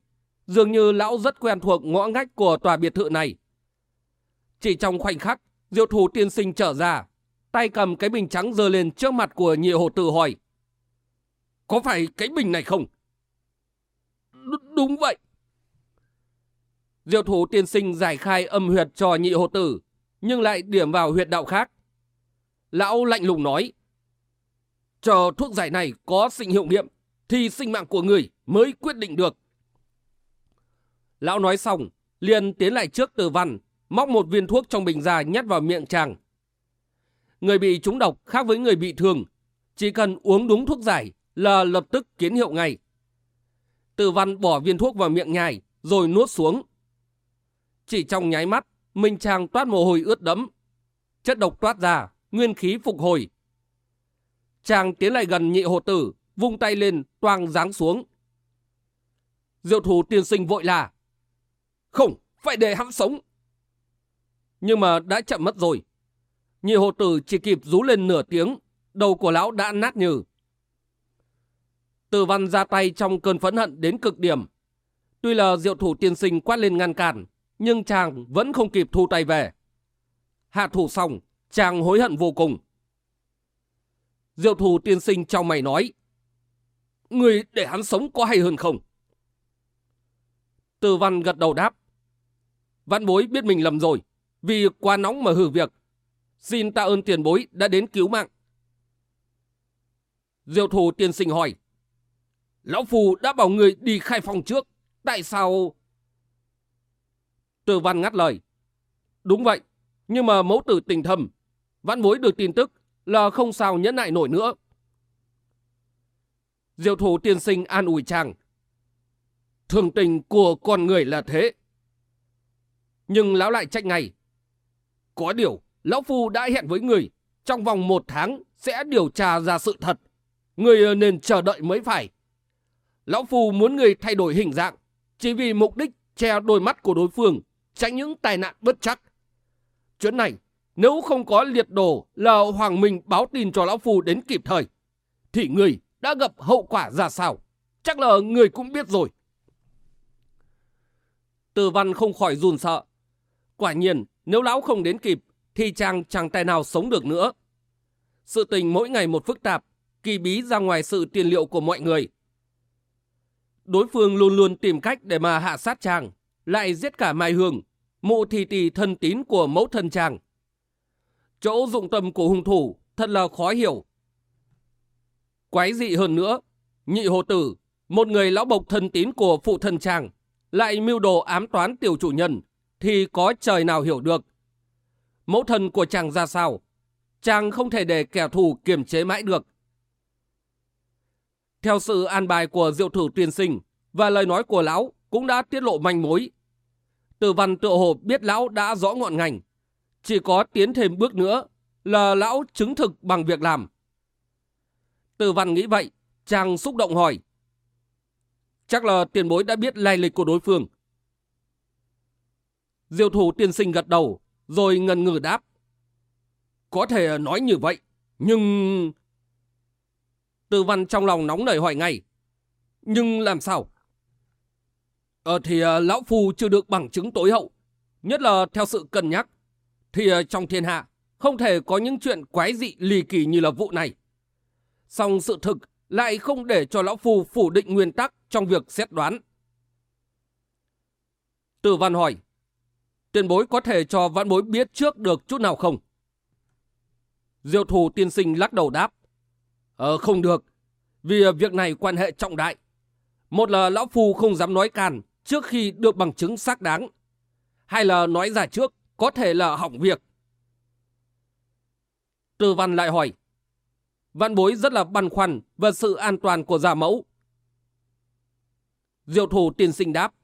dường như lão rất quen thuộc ngõ ngách của tòa biệt thự này. Chỉ trong khoảnh khắc, diệu thủ tiên sinh trở ra, tay cầm cái bình trắng giơ lên trước mặt của nhị hồ tử hỏi. Có phải cái bình này không? Đ đúng vậy. Diệu thủ tiên sinh giải khai âm huyệt cho nhị hồ tử, nhưng lại điểm vào huyệt đạo khác. Lão lạnh lùng nói. Chờ thuốc giải này có sinh hiệu nghiệm, thì sinh mạng của người mới quyết định được. Lão nói xong, liền tiến lại trước từ văn, móc một viên thuốc trong bình ra nhét vào miệng chàng. Người bị trúng độc khác với người bị thương, chỉ cần uống đúng thuốc giải là lập tức kiến hiệu ngay. Từ văn bỏ viên thuốc vào miệng nhai, rồi nuốt xuống. Chỉ trong nháy mắt, Minh Trang toát mồ hôi ướt đẫm. Chất độc toát ra, nguyên khí phục hồi. Chàng tiến lại gần nhị hộ tử, vung tay lên, toang giáng xuống. Diệu thủ tiên sinh vội là. Không, phải để hắn sống. Nhưng mà đã chậm mất rồi. Nhị hộ tử chỉ kịp rú lên nửa tiếng, đầu của lão đã nát nhừ. Tử văn ra tay trong cơn phẫn hận đến cực điểm. Tuy là diệu thủ tiên sinh quát lên ngăn cản, nhưng chàng vẫn không kịp thu tay về. Hạ thủ xong, chàng hối hận vô cùng. Diệu thù tiên sinh trong mày nói, Người để hắn sống có hay hơn không? Từ văn gật đầu đáp, Văn bối biết mình lầm rồi, vì quá nóng mà hử việc. Xin tạ ơn tiền bối đã đến cứu mạng. Diệu thù tiên sinh hỏi. Lão Phù đã bảo người đi khai phòng trước. Tại sao... Từ văn ngắt lời. Đúng vậy, nhưng mà mẫu tử tình thầm. Văn bối được tin tức là không sao nhẫn nại nổi nữa. Diệu thủ tiên sinh an ủi chàng. Thường tình của con người là thế. Nhưng lão lại trách ngay. Có điều, lão phu đã hẹn với người, trong vòng một tháng sẽ điều tra ra sự thật. Người ờ, nên chờ đợi mới phải. Lão phu muốn người thay đổi hình dạng, chỉ vì mục đích che đôi mắt của đối phương, tránh những tai nạn bất chắc. Chuyện này, nếu không có liệt đồ là Hoàng Minh báo tin cho lão phu đến kịp thời, thì người đã gặp hậu quả ra sao? Chắc là người cũng biết rồi. Từ văn không khỏi run sợ. Quả nhiên, nếu lão không đến kịp, thì chàng chẳng tài nào sống được nữa. Sự tình mỗi ngày một phức tạp, kỳ bí ra ngoài sự tiền liệu của mọi người. Đối phương luôn luôn tìm cách để mà hạ sát chàng, lại giết cả Mai Hương, mụ thị tỷ thân tín của mẫu thân chàng. Chỗ dụng tâm của hung thủ thật là khó hiểu. Quái dị hơn nữa, nhị hồ tử, một người lão bộc thân tín của phụ thân chàng, lại mưu đồ ám toán tiểu chủ nhân, thì có trời nào hiểu được. Mẫu thân của chàng ra sao? Chàng không thể để kẻ thù kiềm chế mãi được. Theo sự an bài của diệu thử tuyên sinh và lời nói của lão cũng đã tiết lộ manh mối. Tử văn tựa hồ biết lão đã rõ ngọn ngành. Chỉ có tiến thêm bước nữa là lão chứng thực bằng việc làm. Từ văn nghĩ vậy, chàng xúc động hỏi. Chắc là tiền bối đã biết lai lịch của đối phương. Diêu thủ tiên sinh gật đầu, rồi ngần ngừ đáp. Có thể nói như vậy, nhưng... Từ văn trong lòng nóng nảy hỏi ngay. Nhưng làm sao? Ờ thì ờ, lão phu chưa được bằng chứng tối hậu. Nhất là theo sự cân nhắc. Thì ờ, trong thiên hạ không thể có những chuyện quái dị lì kỳ như là vụ này. Song sự thực lại không để cho lão phu phủ định nguyên tắc trong việc xét đoán. Tử văn hỏi. Tiền bối có thể cho vãn bối biết trước được chút nào không? Diệu thù tiên sinh lắc đầu đáp. Ờ không được, vì ờ, việc này quan hệ trọng đại. Một là lão phu không dám nói càn trước khi được bằng chứng xác đáng. hai là nói ra trước có thể là hỏng việc. Từ văn lại hỏi. Văn bối rất là băn khoăn về sự an toàn của giả mẫu. Diệu thủ tiên sinh đáp.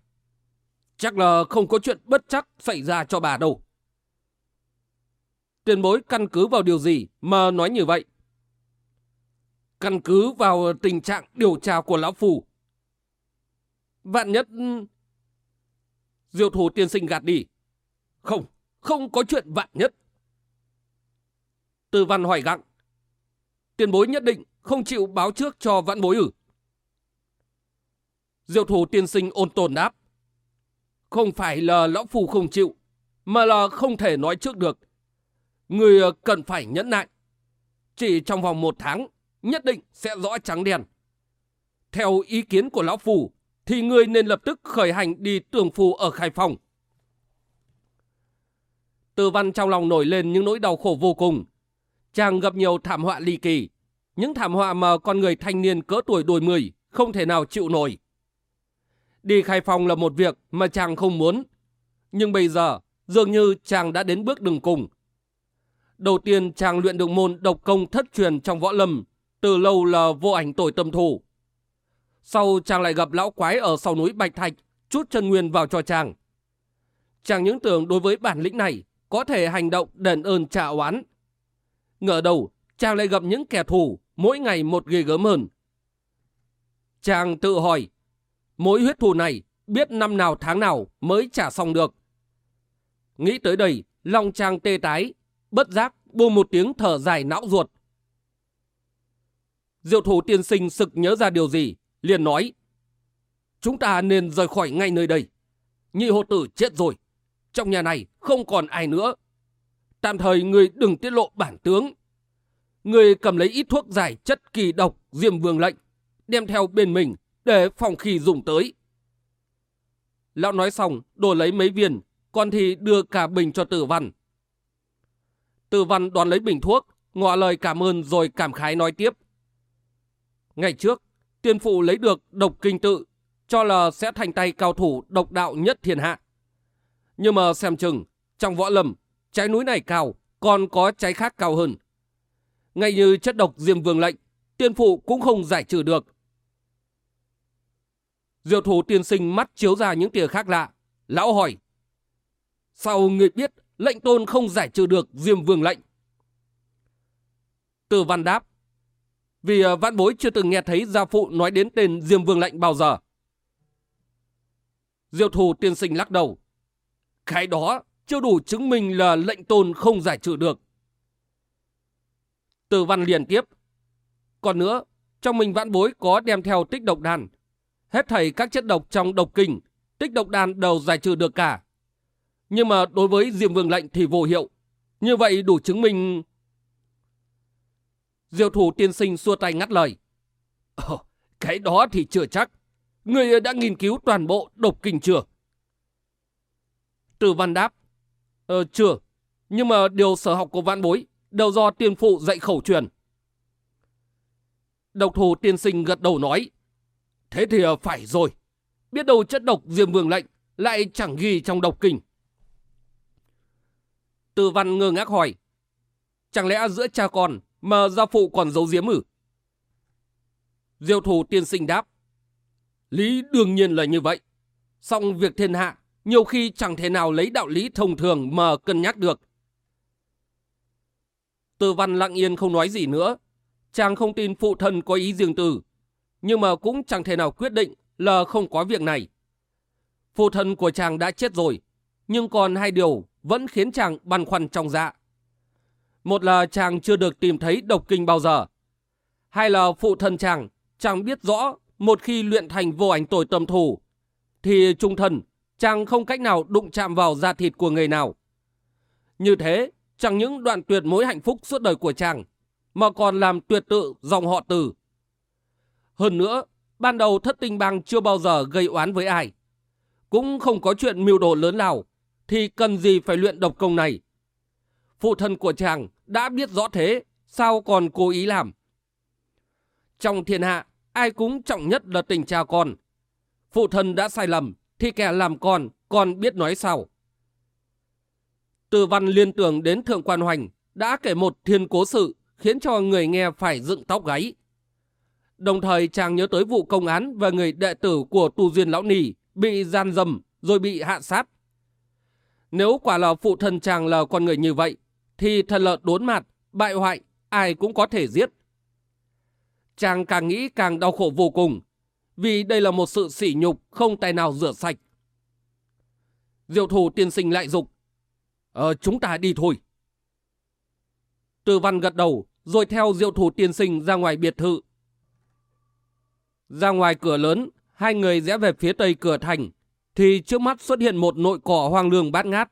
Chắc là không có chuyện bất chắc xảy ra cho bà đâu. Tiền bối căn cứ vào điều gì mà nói như vậy? Căn cứ vào tình trạng điều tra của Lão Phù. Vạn nhất... Diệu thủ tiên sinh gạt đi. Không, không có chuyện vạn nhất. Từ văn hỏi gặng. Tiền bối nhất định không chịu báo trước cho vạn bối ử. Diệu thủ tiên sinh ôn tồn đáp. Không phải là lão phù không chịu, mà là không thể nói trước được. Người ờ, cần phải nhẫn nại. Chỉ trong vòng một tháng, nhất định sẽ rõ trắng đen. Theo ý kiến của lão phù, thì người nên lập tức khởi hành đi tường phù ở Khai Phòng. Từ văn trong lòng nổi lên những nỗi đau khổ vô cùng. Chàng gặp nhiều thảm họa ly kỳ, những thảm họa mà con người thanh niên cỡ tuổi đôi mười không thể nào chịu nổi. Đi khai phòng là một việc mà chàng không muốn. Nhưng bây giờ, dường như chàng đã đến bước đường cùng. Đầu tiên chàng luyện được môn độc công thất truyền trong võ lâm, từ lâu là vô ảnh tội tâm thủ. Sau chàng lại gặp lão quái ở sau núi Bạch Thạch, chút chân nguyên vào cho chàng. Chàng những tưởng đối với bản lĩnh này có thể hành động đền ơn trả oán. Ngờ đầu, chàng lại gặp những kẻ thù, mỗi ngày một ghê gớm hơn. Chàng tự hỏi, mối huyết thù này biết năm nào tháng nào mới trả xong được. Nghĩ tới đây, lòng chàng tê tái, bất giác buông một tiếng thở dài não ruột. Diệu thủ tiên sinh sực nhớ ra điều gì, liền nói. Chúng ta nên rời khỏi ngay nơi đây. Nhị hộ tử chết rồi. Trong nhà này không còn ai nữa. Tạm thời người đừng tiết lộ bản tướng. Người cầm lấy ít thuốc giải chất kỳ độc diêm vương lệnh, đem theo bên mình để phòng khi dùng tới. Lão nói xong, đổ lấy mấy viên, còn thì đưa cả bình cho tử văn. Tử văn đoán lấy bình thuốc, ngọ lời cảm ơn rồi cảm khái nói tiếp. Ngày trước, tiên phụ lấy được độc kinh tự, cho là sẽ thành tay cao thủ độc đạo nhất thiên hạ. Nhưng mà xem chừng, trong võ lâm, trái núi này cao, còn có trái khác cao hơn. Ngay như chất độc diêm vương lệnh, tiên phụ cũng không giải trừ được. Diệu thủ tiên sinh mắt chiếu ra những tia khác lạ. Lão hỏi, sao người biết lệnh tôn không giải trừ được diêm vương lệnh? Từ văn đáp, vì à, văn bối chưa từng nghe thấy gia phụ nói đến tên diêm vương lệnh bao giờ. Diệu thủ tiên sinh lắc đầu. Cái đó chưa đủ chứng minh là lệnh tôn không giải trừ được. Từ văn liền tiếp. Còn nữa, trong mình vãn bối có đem theo tích độc đan. Hết thầy các chất độc trong độc kinh, tích độc đan đều giải trừ được cả. Nhưng mà đối với Diêm Vương lệnh thì vô hiệu. Như vậy đủ chứng minh... Diệu thủ tiên sinh xua tay ngắt lời. Ồ, cái đó thì chưa chắc. Người đã nghiên cứu toàn bộ độc kinh chưa? Từ văn đáp. Ờ, chưa. Nhưng mà điều sở học của vạn bối đều do tiên phụ dạy khẩu truyền. Độc thủ tiên sinh gật đầu nói. Thế thì ờ, phải rồi. Biết đâu chất độc diêm vương lệnh lại chẳng ghi trong độc kinh. Từ văn ngơ ngác hỏi. Chẳng lẽ giữa cha con mà gia phụ còn giấu giếm ử? Diêu thủ tiên sinh đáp. Lý đương nhiên là như vậy. Xong việc thiên hạ nhiều khi chẳng thể nào lấy đạo lý thông thường mà cân nhắc được. Tư văn lặng yên không nói gì nữa. Chàng không tin phụ thân có ý riêng từ, Nhưng mà cũng chẳng thể nào quyết định là không có việc này. Phụ thân của chàng đã chết rồi. Nhưng còn hai điều vẫn khiến chàng băn khoăn trong dạ. Một là chàng chưa được tìm thấy độc kinh bao giờ. Hai là phụ thân chàng chàng biết rõ một khi luyện thành vô ảnh tội tâm thủ thì trung thân chàng không cách nào đụng chạm vào da thịt của người nào. Như thế, chẳng những đoạn tuyệt mối hạnh phúc suốt đời của chàng, mà còn làm tuyệt tự dòng họ tử. Hơn nữa, ban đầu thất tinh bang chưa bao giờ gây oán với ai. Cũng không có chuyện mưu đồ lớn nào, thì cần gì phải luyện độc công này. Phụ thân của chàng đã biết rõ thế, sao còn cố ý làm. Trong thiên hạ, ai cũng trọng nhất là tình cha con. Phụ thân đã sai lầm, thì kẻ làm con còn biết nói sao. Từ văn liên tưởng đến Thượng Quan Hoành đã kể một thiên cố sự khiến cho người nghe phải dựng tóc gáy. Đồng thời chàng nhớ tới vụ công án và người đệ tử của tu duyên lão nì bị gian dầm rồi bị hạ sát. Nếu quả là phụ thân chàng là con người như vậy, thì thật là đốn mặt, bại hoại, ai cũng có thể giết. Chàng càng nghĩ càng đau khổ vô cùng, vì đây là một sự sỉ nhục không tài nào rửa sạch. Diệu thủ tiên sinh lại dục Ờ, chúng ta đi thôi. Từ văn gật đầu, rồi theo diệu thủ tiên sinh ra ngoài biệt thự. Ra ngoài cửa lớn, hai người rẽ về phía tây cửa thành, thì trước mắt xuất hiện một nội cỏ hoang lương bát ngát.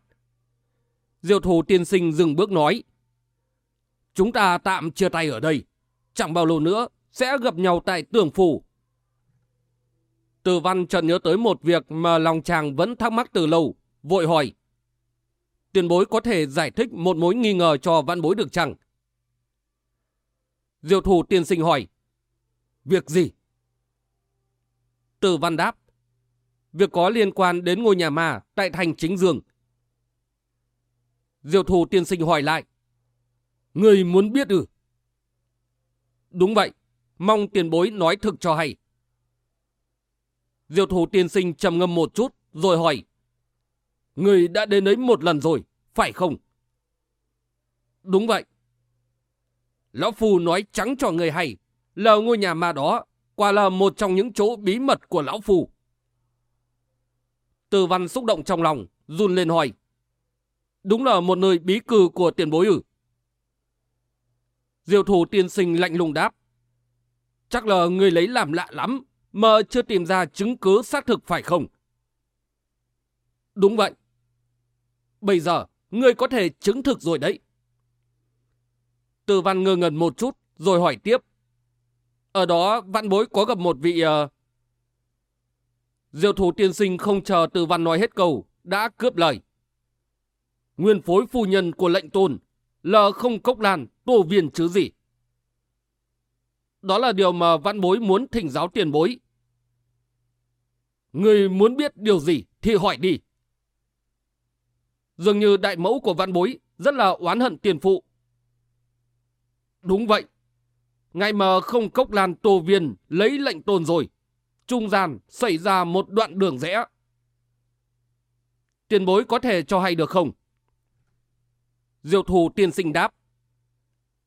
Diệu thủ tiên sinh dừng bước nói. Chúng ta tạm chia tay ở đây. Chẳng bao lâu nữa sẽ gặp nhau tại tường phủ. Từ văn chợt nhớ tới một việc mà lòng chàng vẫn thắc mắc từ lâu, vội hỏi. Tiền bối có thể giải thích một mối nghi ngờ cho văn bối được chăng? Diệu thủ tiên sinh hỏi. Việc gì? Từ văn đáp. Việc có liên quan đến ngôi nhà ma tại thành chính dương. Diệu thủ tiên sinh hỏi lại. Người muốn biết ư? Đúng vậy. Mong tiền bối nói thực cho hay. Diệu thủ tiên sinh trầm ngâm một chút, rồi hỏi. Người đã đến ấy một lần rồi, phải không? Đúng vậy. Lão Phu nói trắng cho người hay, là ngôi nhà ma đó quả là một trong những chỗ bí mật của Lão Phu. Từ văn xúc động trong lòng, run lên hỏi. Đúng là một nơi bí cư của tiền bối ử. Diệu thủ tiên sinh lạnh lùng đáp. Chắc là người lấy làm lạ lắm, mà chưa tìm ra chứng cứ xác thực phải không? Đúng vậy. Bây giờ, ngươi có thể chứng thực rồi đấy. Từ văn ngơ ngẩn một chút, rồi hỏi tiếp. Ở đó, văn bối có gặp một vị... Ờ, uh... Diệu thủ tiên sinh không chờ từ văn nói hết câu, đã cướp lời. Nguyên phối phu nhân của lệnh tôn là không cốc lan, tô viên chứ gì. Đó là điều mà văn bối muốn thỉnh giáo tiền bối. Người muốn biết điều gì thì hỏi đi. Dường như đại mẫu của văn bối rất là oán hận tiền phụ. Đúng vậy. Ngày mà không cốc lan tô viên lấy lệnh tồn rồi, trung gian xảy ra một đoạn đường rẽ. Tiền bối có thể cho hay được không? Diệu thù tiên sinh đáp.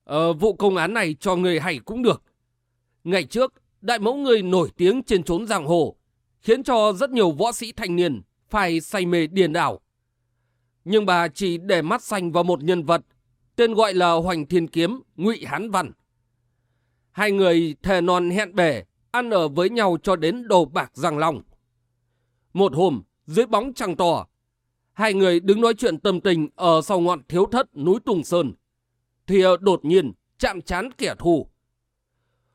Ờ, vụ công án này cho người hay cũng được. Ngày trước, đại mẫu người nổi tiếng trên trốn giang hồ, khiến cho rất nhiều võ sĩ thanh niên phải say mê điền đảo. Nhưng bà chỉ để mắt xanh vào một nhân vật, tên gọi là Hoành Thiên Kiếm, Ngụy Hán Văn. Hai người thề non hẹn bể, ăn ở với nhau cho đến đồ bạc răng lòng. Một hôm, dưới bóng trăng tỏ, hai người đứng nói chuyện tâm tình ở sau ngọn thiếu thất núi Tùng Sơn. Thì đột nhiên chạm chán kẻ thù.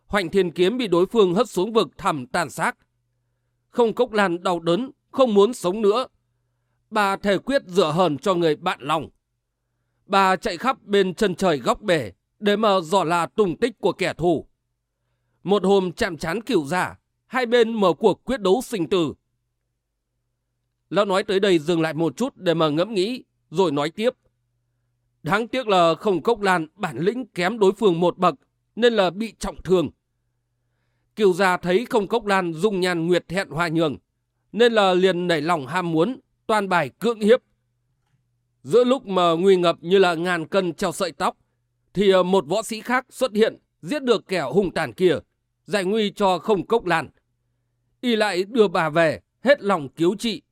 Hoành thiên kiếm bị đối phương hất xuống vực thẳm tàn xác. Không cốc lan đau đớn, không muốn sống nữa. Bà thề quyết rửa hờn cho người bạn lòng. Bà chạy khắp bên chân trời góc bể để mà dò là tung tích của kẻ thù. Một hôm chạm chán kiểu giả, hai bên mở cuộc quyết đấu sinh tử. Lão nói tới đây dừng lại một chút để mà ngẫm nghĩ, rồi nói tiếp. Đáng tiếc là không cốc lan bản lĩnh kém đối phương một bậc, nên là bị trọng thương. Kiều gia thấy không cốc lan dung nhan nguyệt hẹn hoa nhường, nên là liền nảy lòng ham muốn, toàn bài cưỡng hiếp. Giữa lúc mà nguy ngập như là ngàn cân treo sợi tóc, thì ờ, một võ sĩ khác xuất hiện, giết được kẻ hung tàn kia, giải nguy cho không cốc lan. Y lại đưa bà về, hết lòng cứu trị.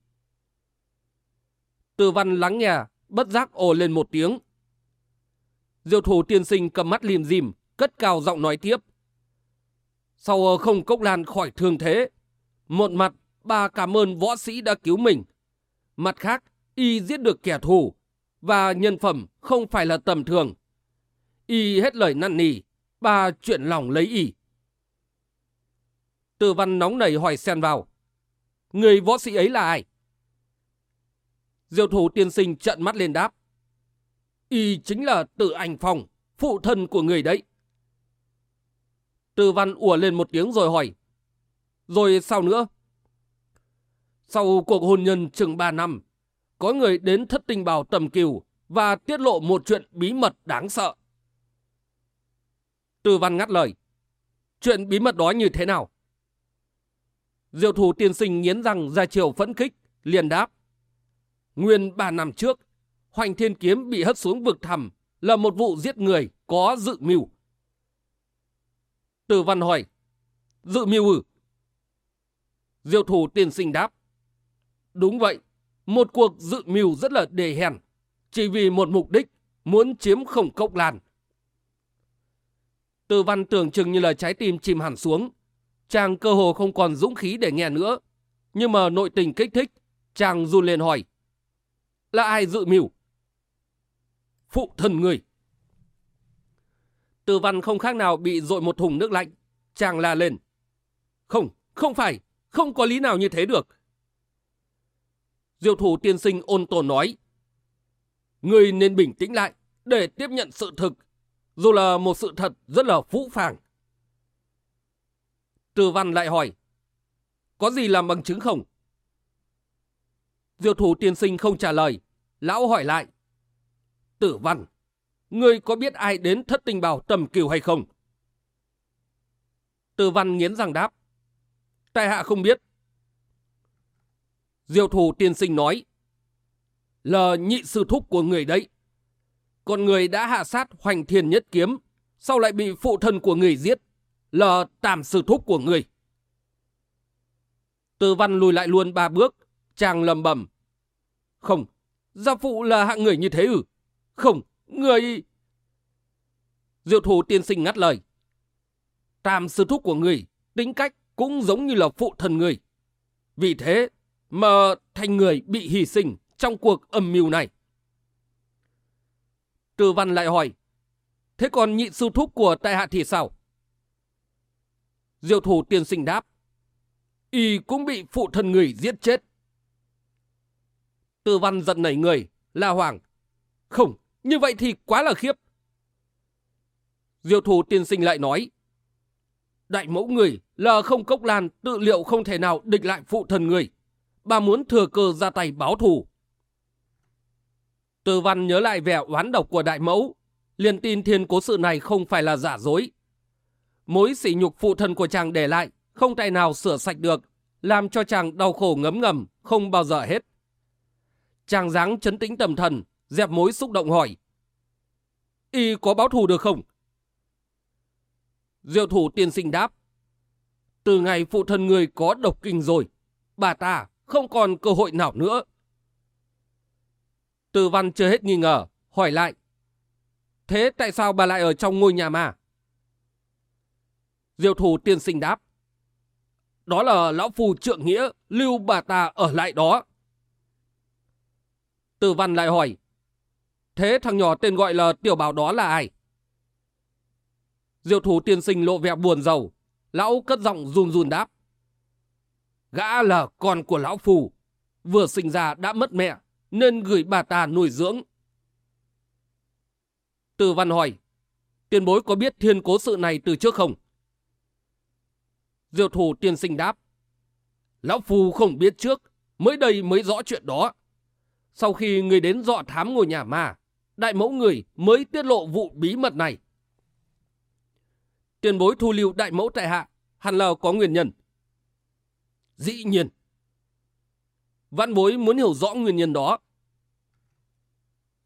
Từ văn lắng nghe, bất giác ồ lên một tiếng. Diệu thủ tiên sinh cầm mắt lim dim, cất cao giọng nói tiếp. Sau ờ, không cốc lan khỏi thương thế, một mặt bà cảm ơn võ sĩ đã cứu mình. Mặt khác, y giết được kẻ thù, và nhân phẩm không phải là tầm thường. Y hết lời năn nỉ, bà chuyện lòng lấy y. Từ văn nóng nảy hỏi xen vào. Người võ sĩ ấy là ai? Diệu thủ tiên sinh trận mắt lên đáp. Y chính là tự ảnh phòng, phụ thân của người đấy. Tư văn ủa lên một tiếng rồi hỏi. Rồi sao nữa? Sau cuộc hôn nhân chừng 3 năm, có người đến thất tình bào tầm cừu và tiết lộ một chuyện bí mật đáng sợ. Tư văn ngắt lời. Chuyện bí mật đó như thế nào? Diệu thủ tiên sinh nghiến răng ra chiều phẫn khích, liền đáp. Nguyên 3 năm trước, Hoành Thiên Kiếm bị hất xuống vực thẳm là một vụ giết người có dự mưu. Từ văn hỏi, dự mưu ư? Diệu thủ tiên sinh đáp. Đúng vậy, một cuộc dự mưu rất là đề hèn, chỉ vì một mục đích, muốn chiếm khổng cốc lan. Từ văn tưởng chừng như là trái tim chìm hẳn xuống. Chàng cơ hồ không còn dũng khí để nghe nữa. Nhưng mà nội tình kích thích, chàng run lên hỏi. Là ai dự mưu? Phụ thân người. Từ văn không khác nào bị dội một thùng nước lạnh. Chàng la lên. Không, không phải, không có lý nào như thế được. Diệu thủ tiên sinh ôn tồn nói. Người nên bình tĩnh lại để tiếp nhận sự thực, dù là một sự thật rất là phũ phàng. Từ văn lại hỏi. Có gì làm bằng chứng không? Diệu thủ tiên sinh không trả lời. Lão hỏi lại. Tử văn, ngươi có biết ai đến thất tình bào tầm kiều hay không? Từ văn nghiến răng đáp. Tại hạ không biết. Diệu thủ tiên sinh nói. Là nhị sư thúc của người đấy. Còn người đã hạ sát hoành thiên nhất kiếm, sau lại bị phụ thân của người giết, là tam sư thúc của người. Từ văn lùi lại luôn ba bước, chàng lầm bầm. Không, gia phụ là hạng người như thế ư? Không, người... Diệu thủ tiên sinh ngắt lời. Tam sư thúc của người, tính cách cũng giống như là phụ thần người. Vì thế mà thành người bị hy sinh trong cuộc âm mưu này. Trừ văn lại hỏi, thế còn nhị sư thúc của tại hạ thì sao? Diệu thủ tiên sinh đáp, y cũng bị phụ thần người giết chết. tư văn giận nảy người, la hoàng. Không, như vậy thì quá là khiếp. Diêu thủ tiên sinh lại nói, Đại mẫu người là không cốc lan tự liệu không thể nào địch lại phụ thần người. Bà muốn thừa cơ ra tay báo thù. Từ văn nhớ lại vẻ oán độc của đại mẫu. liền tin thiên cố sự này không phải là giả dối. Mối sỉ nhục phụ thần của chàng để lại, không tài nào sửa sạch được, làm cho chàng đau khổ ngấm ngầm, không bao giờ hết. Chàng dáng chấn tĩnh tầm thần, dẹp mối xúc động hỏi. Y có báo thù được không? Diệu thủ tiên sinh đáp. Từ ngày phụ thân người có độc kinh rồi, bà ta không còn cơ hội nào nữa. Từ văn chưa hết nghi ngờ, hỏi lại. Thế tại sao bà lại ở trong ngôi nhà mà? Diệu thủ tiên sinh đáp. Đó là lão phù trượng nghĩa, lưu bà ta ở lại đó. Từ văn lại hỏi. Thế thằng nhỏ tên gọi là tiểu bảo đó là ai? Diệu thủ tiên sinh lộ vẻ buồn giàu. Lão cất giọng run run đáp. Gã là con của lão phù. Vừa sinh ra đã mất mẹ, nên gửi bà ta nuôi dưỡng. Từ văn hỏi. Tiền bối có biết thiên cố sự này từ trước không? Diệu thủ tiên sinh đáp. Lão phù không biết trước, mới đây mới rõ chuyện đó. Sau khi người đến dọ thám ngôi nhà ma, đại mẫu người mới tiết lộ vụ bí mật này. Tiền bối thu lưu đại mẫu tại hạ, hẳn là có nguyên nhân. Dĩ nhiên. Văn bối muốn hiểu rõ nguyên nhân đó.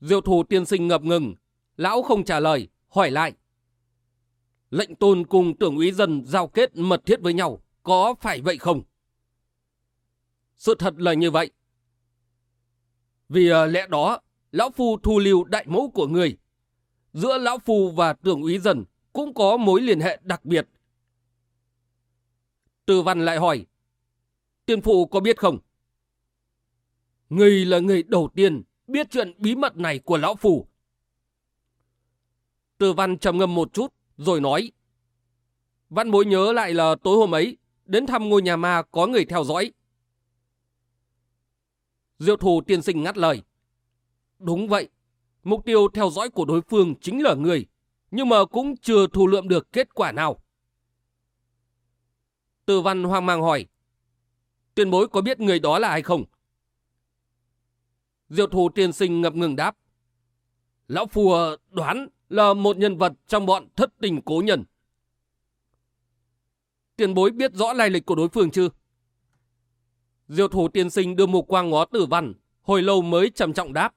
Diệu thủ tiên sinh ngập ngừng, lão không trả lời, hỏi lại. Lệnh tôn cùng tưởng úy dân giao kết mật thiết với nhau, có phải vậy không? Sự thật là như vậy. Vì ờ, lẽ đó, Lão Phu thu lưu đại mẫu của người. Giữa Lão Phu và tưởng úy dần cũng có mối liên hệ đặc biệt. Từ văn lại hỏi, tiên phụ có biết không? Người là người đầu tiên biết chuyện bí mật này của Lão Phu. Từ văn trầm ngâm một chút, rồi nói. Văn bối nhớ lại là tối hôm ấy, đến thăm ngôi nhà ma có người theo dõi. Diệu thù tiên sinh ngắt lời. Đúng vậy, mục tiêu theo dõi của đối phương chính là người, nhưng mà cũng chưa thu lượm được kết quả nào. Từ văn hoang mang hỏi, tiền bối có biết người đó là ai không? Diệu thủ tiên sinh ngập ngừng đáp. Lão Phù đoán là một nhân vật trong bọn thất tình cố nhân. Tiền bối biết rõ lai lịch của đối phương chưa? Diệu thủ tiên sinh đưa mục quang ngó tử văn, hồi lâu mới trầm trọng đáp.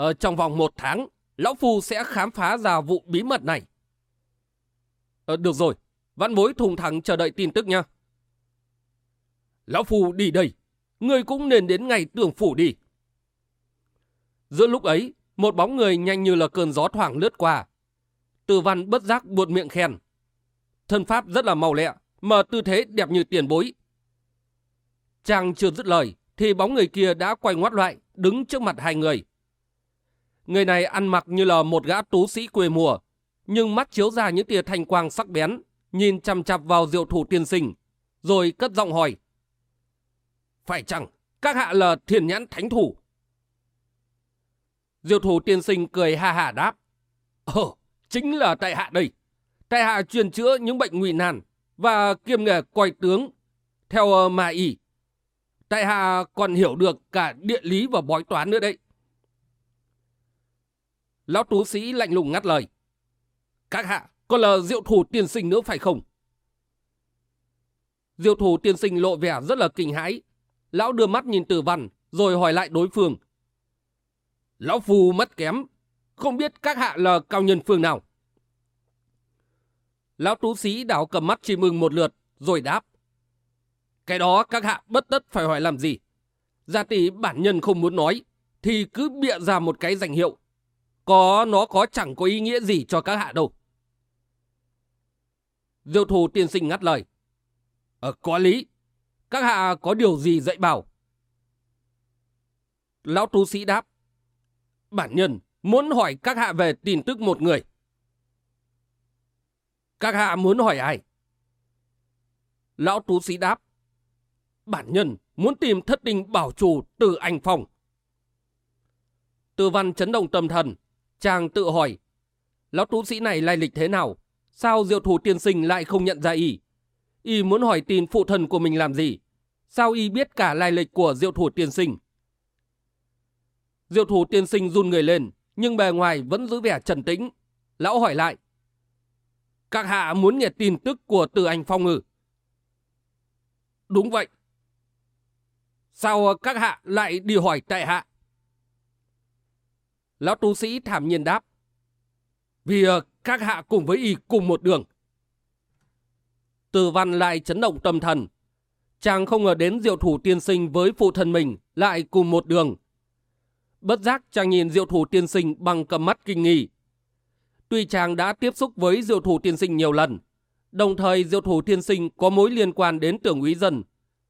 Ở trong vòng một tháng, Lão Phu sẽ khám phá ra vụ bí mật này. Ờ, được rồi, văn bối thùng thẳng chờ đợi tin tức nha. Lão Phu đi đây, người cũng nên đến ngày tưởng phủ đi. Giữa lúc ấy, một bóng người nhanh như là cơn gió thoảng lướt qua. Từ văn bất giác buột miệng khen. Thân pháp rất là màu lẹ, mà tư thế đẹp như tiền bối. Chàng chưa dứt lời, thì bóng người kia đã quay ngoắt lại, đứng trước mặt hai người. Người này ăn mặc như là một gã tú sĩ quê mùa, nhưng mắt chiếu ra những tia thanh quang sắc bén, nhìn chằm chằm vào diệu thủ tiên sinh, rồi cất giọng hỏi. Phải chăng các hạ là thiền nhãn thánh thủ? Diệu thủ tiên sinh cười ha hả đáp. Ồ, chính là tại hạ đây. Tại hạ truyền chữa những bệnh nguy nan và kiêm nghề coi tướng theo ờ, mà ý Tại hạ còn hiểu được cả địa lý và bói toán nữa đấy. Lão tú sĩ lạnh lùng ngắt lời. Các hạ, còn là diệu thủ tiên sinh nữa phải không? Diệu thủ tiên sinh lộ vẻ rất là kinh hãi. Lão đưa mắt nhìn tử văn, rồi hỏi lại đối phương. Lão phù mất kém, không biết các hạ là cao nhân phương nào. Lão tú sĩ đảo cầm mắt chim ưng một lượt, rồi đáp. Cái đó các hạ bất tất phải hỏi làm gì. Gia tỷ bản nhân không muốn nói, thì cứ bịa ra một cái danh hiệu. Có nó có chẳng có ý nghĩa gì cho các hạ đâu. Diêu thủ tiên sinh ngắt lời. Ờ, có lý. Các hạ có điều gì dạy bảo? Lão tu sĩ đáp. Bản nhân muốn hỏi các hạ về tin tức một người. Các hạ muốn hỏi ai? Lão tú sĩ đáp. Bản nhân muốn tìm thất tình bảo chủ từ anh phòng. Tư văn chấn động tâm thần, chàng tự hỏi. Lão tú sĩ này lai lịch thế nào? Sao diệu thủ tiên sinh lại không nhận ra y? Y muốn hỏi tin phụ thần của mình làm gì? Sao y biết cả lai lịch của diệu thủ tiên sinh? Diệu thủ tiên sinh run người lên, nhưng bề ngoài vẫn giữ vẻ trần tĩnh. Lão hỏi lại. Các hạ muốn nghe tin tức của từ anh Phong ư Đúng vậy. Sao các hạ lại đi hỏi tại hạ? Lão tu sĩ thảm nhiên đáp. Vì ờ, các hạ cùng với y cùng một đường. Từ văn lại chấn động tâm thần. Chàng không ngờ đến diệu thủ tiên sinh với phụ thân mình lại cùng một đường. Bất giác chàng nhìn diệu thủ tiên sinh bằng cầm mắt kinh nghi. Tuy chàng đã tiếp xúc với diệu thủ tiên sinh nhiều lần, đồng thời diệu thủ tiên sinh có mối liên quan đến tưởng úy dân,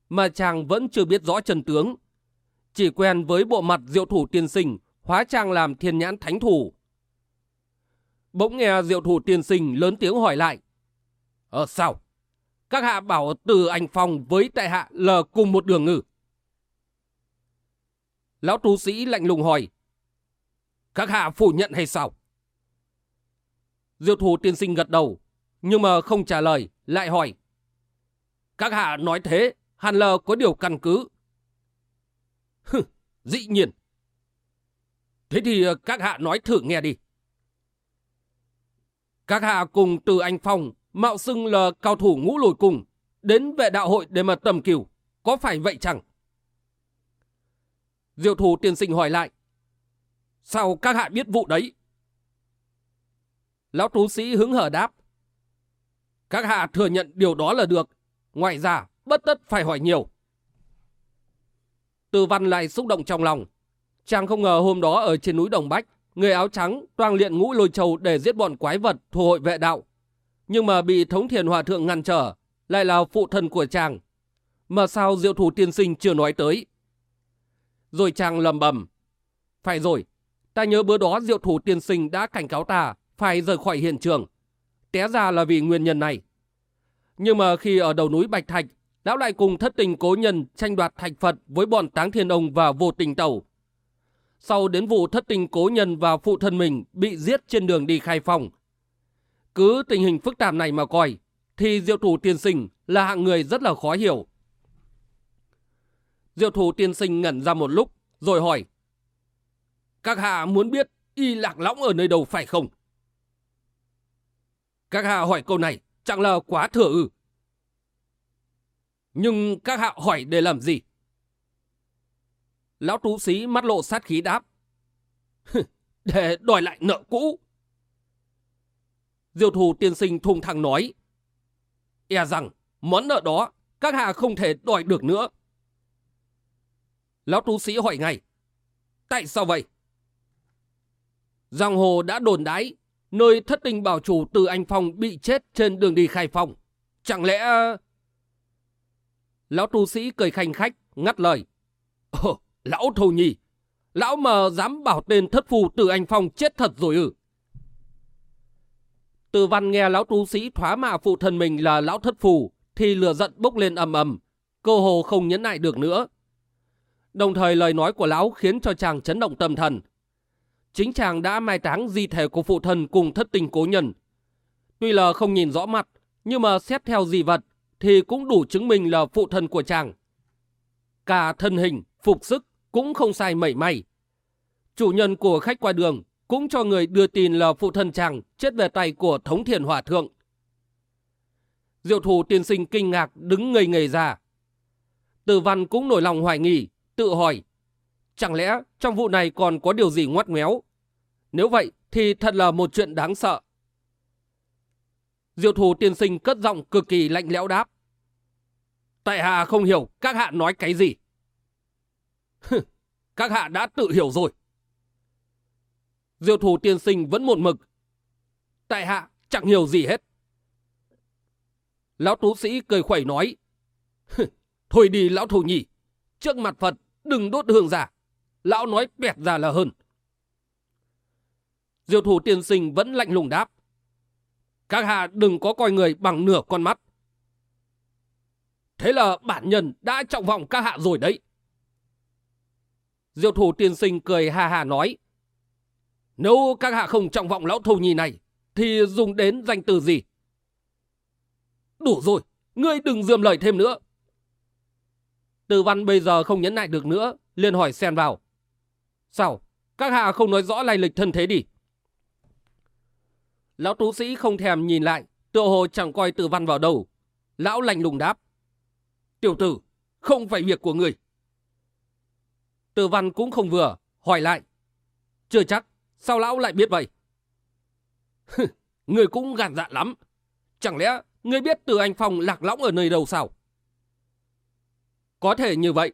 mà chàng vẫn chưa biết rõ chân tướng. Chỉ quen với bộ mặt diệu thủ tiên sinh, hóa trang làm thiên nhãn thánh thủ. Bỗng nghe diệu thủ tiên sinh lớn tiếng hỏi lại. Ờ sao? Các hạ bảo từ anh Phong với tại hạ lờ cùng một đường ngử. Lão tu sĩ lạnh lùng hỏi. Các hạ phủ nhận hay sao? Diệu thủ tiên sinh gật đầu, nhưng mà không trả lời, lại hỏi. Các hạ nói thế, hàn lờ có điều căn cứ. Hừ, dĩ nhiên. Thế thì ờ, các hạ nói thử nghe đi. Các hạ cùng từ anh Phong mạo xưng là cao thủ ngũ lùi cùng, đến vệ đạo hội để mà tầm cửu, có phải vậy chẳng? Diệu thủ tiên sinh hỏi lại. Sao các hạ biết vụ đấy? Lão tú sĩ hứng hở đáp. Các hạ thừa nhận điều đó là được. Ngoài ra, bất tất phải hỏi nhiều. Từ văn lại xúc động trong lòng. Chàng không ngờ hôm đó ở trên núi Đồng Bách, người áo trắng toang luyện ngũ lôi châu để giết bọn quái vật thu hội vệ đạo. Nhưng mà bị thống thiền hòa thượng ngăn trở, lại là phụ thân của chàng. Mà sao diệu thủ tiên sinh chưa nói tới? Rồi chàng lầm bầm. Phải rồi, ta nhớ bữa đó diệu thủ tiên sinh đã cảnh cáo ta phải rời khỏi hiện trường. Té ra là vì nguyên nhân này. Nhưng mà khi ở đầu núi Bạch Thạch, lão lại cùng thất tình cố nhân tranh đoạt thạch Phật với bọn táng thiên ông và vô tình tẩu. Sau đến vụ thất tình cố nhân và phụ thân mình bị giết trên đường đi khai phòng. Cứ tình hình phức tạp này mà coi, thì diệu thủ tiên sinh là hạng người rất là khó hiểu. Diệu thủ tiên sinh ngẩn ra một lúc, rồi hỏi. Các hạ muốn biết y lạc lõng ở nơi đâu phải không? Các hạ hỏi câu này chẳng là quá thừa ư. Nhưng các hạ hỏi để làm gì? Lão tú sĩ mắt lộ sát khí đáp. để đòi lại nợ cũ. Diêu thủ tiên sinh thùng thẳng nói. E rằng món nợ đó các hạ không thể đòi được nữa. Lão tú sĩ hỏi ngay. Tại sao vậy? Giang hồ đã đồn đái nơi thất tình bảo chủ từ anh Phong bị chết trên đường đi khai phong. Chẳng lẽ... Lão tu sĩ cười khanh khách, ngắt lời. Ồ, lão thù nhì, lão mờ dám bảo tên thất phù từ anh Phong chết thật rồi ư? Từ văn nghe lão tu sĩ thoá mạ phụ thân mình là lão thất phù, thì lửa giận bốc lên ầm ầm, cơ hồ không nhẫn nại được nữa. Đồng thời lời nói của lão khiến cho chàng chấn động tâm thần. Chính chàng đã mai táng di thể của phụ thân cùng thất tình cố nhân. Tuy là không nhìn rõ mặt, nhưng mà xét theo di vật thì cũng đủ chứng minh là phụ thân của chàng. Cả thân hình, phục sức cũng không sai mảy may. Chủ nhân của khách qua đường cũng cho người đưa tin là phụ thân chàng chết về tay của thống thiền hòa thượng. Diệu thủ tiên sinh kinh ngạc đứng ngây ngây ra. Từ văn cũng nổi lòng hoài nghi, tự hỏi Chẳng lẽ trong vụ này còn có điều gì ngoắt ngoéo? Nếu vậy thì thật là một chuyện đáng sợ. Diệu thủ tiên sinh cất giọng cực kỳ lạnh lẽo đáp. Tại hạ không hiểu các hạ nói cái gì các hạ đã tự hiểu rồi. Diêu thủ tiên sinh vẫn một mực. Tại hạ chẳng hiểu gì hết. Lão tú sĩ cười khuẩy nói. Thôi đi lão thủ nhỉ. Trước mặt Phật đừng đốt hương giả. Lão nói bẹt ra là hơn. Diêu thủ tiên sinh vẫn lạnh lùng đáp. Các hạ đừng có coi người bằng nửa con mắt. Thế là bản nhân đã trọng vọng các hạ rồi đấy. Diệu thủ tiên sinh cười hà hà nói. Nếu các hạ không trọng vọng lão thù nhì này, thì dùng đến danh từ gì? Đủ rồi, ngươi đừng dườm lời thêm nữa. Từ văn bây giờ không nhấn lại được nữa, liền hỏi xen vào. Sao? Các hạ không nói rõ lai lịch thân thế đi. Lão tú sĩ không thèm nhìn lại, tựa hồ chẳng coi từ văn vào đâu. Lão lành lùng đáp. Tiểu tử, không phải việc của người. Từ văn cũng không vừa, hỏi lại. Chưa chắc, sao lão lại biết vậy? người cũng gạt dạ lắm. Chẳng lẽ người biết từ anh Phong lạc lõng ở nơi đâu sao? Có thể như vậy.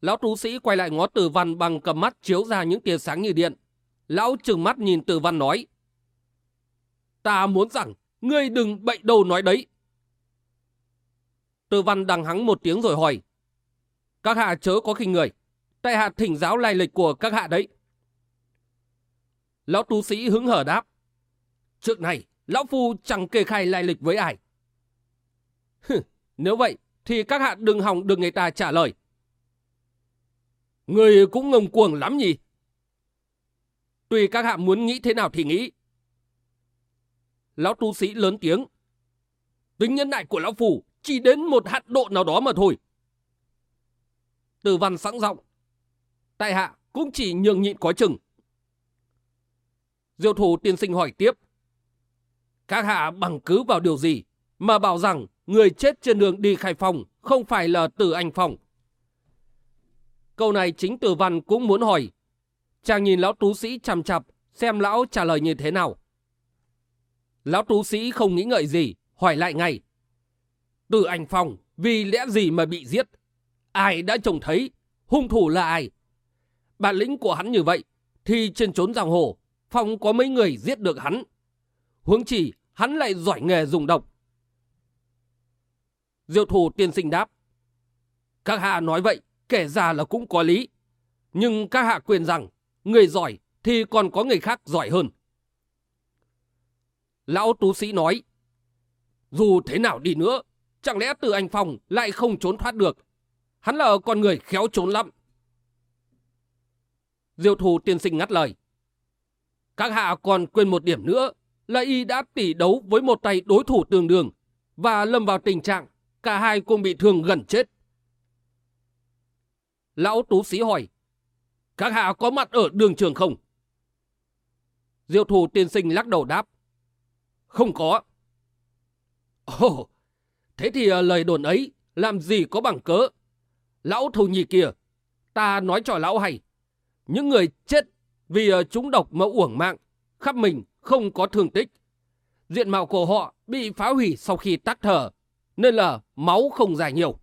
Lão tú sĩ quay lại ngó tử văn bằng cầm mắt chiếu ra những tia sáng như điện. Lão trừng mắt nhìn tử văn nói. Ta muốn rằng, ngươi đừng bậy đầu nói đấy. Tử văn đằng hắng một tiếng rồi hỏi. Các hạ chớ có khinh người. Tại hạ thỉnh giáo lai lịch của các hạ đấy. Lão tú sĩ hứng hở đáp. Trước này, lão phu chẳng kê khai lai lịch với ai. nếu vậy, thì các hạ đừng hòng được người ta trả lời. Người cũng ngông cuồng lắm nhỉ? Tùy các hạ muốn nghĩ thế nào thì nghĩ. Lão tu sĩ lớn tiếng. Tính nhân đại của lão phủ chỉ đến một hạn độ nào đó mà thôi. Từ văn sẵn giọng. Tại hạ cũng chỉ nhường nhịn có chừng. Diệu thủ tiên sinh hỏi tiếp. Các hạ bằng cứ vào điều gì mà bảo rằng người chết trên đường đi khai phòng không phải là từ anh phòng. Câu này chính từ văn cũng muốn hỏi. Chàng nhìn lão tú sĩ chằm chặp xem lão trả lời như thế nào. Lão tú sĩ không nghĩ ngợi gì, hỏi lại ngay. Từ anh Phong, vì lẽ gì mà bị giết? Ai đã trông thấy? Hung thủ là ai? Bản lĩnh của hắn như vậy, thì trên trốn giang hồ, phòng có mấy người giết được hắn. Huống chỉ, hắn lại giỏi nghề dùng độc. Diệu thủ tiên sinh đáp. Các hạ nói vậy, kể ra là cũng có lý. Nhưng các hạ quyền rằng, người giỏi thì còn có người khác giỏi hơn. Lão tú sĩ nói, dù thế nào đi nữa, chẳng lẽ từ anh Phong lại không trốn thoát được. Hắn là con người khéo trốn lắm. Diệu thù tiên sinh ngắt lời. Các hạ còn quên một điểm nữa là y đã tỉ đấu với một tay đối thủ tương đương và lâm vào tình trạng cả hai cùng bị thương gần chết. Lão tú sĩ hỏi, các hạ có mặt ở đường trường không? Diệu thù tiên sinh lắc đầu đáp, không có. Ồ, oh, thế thì ờ, lời đồn ấy làm gì có bằng cớ? Lão thù nhì kia, ta nói cho lão hay. Những người chết vì ờ, chúng độc mà uổng mạng, khắp mình không có thương tích. Diện mạo của họ bị phá hủy sau khi tắt thở, nên là máu không dài nhiều.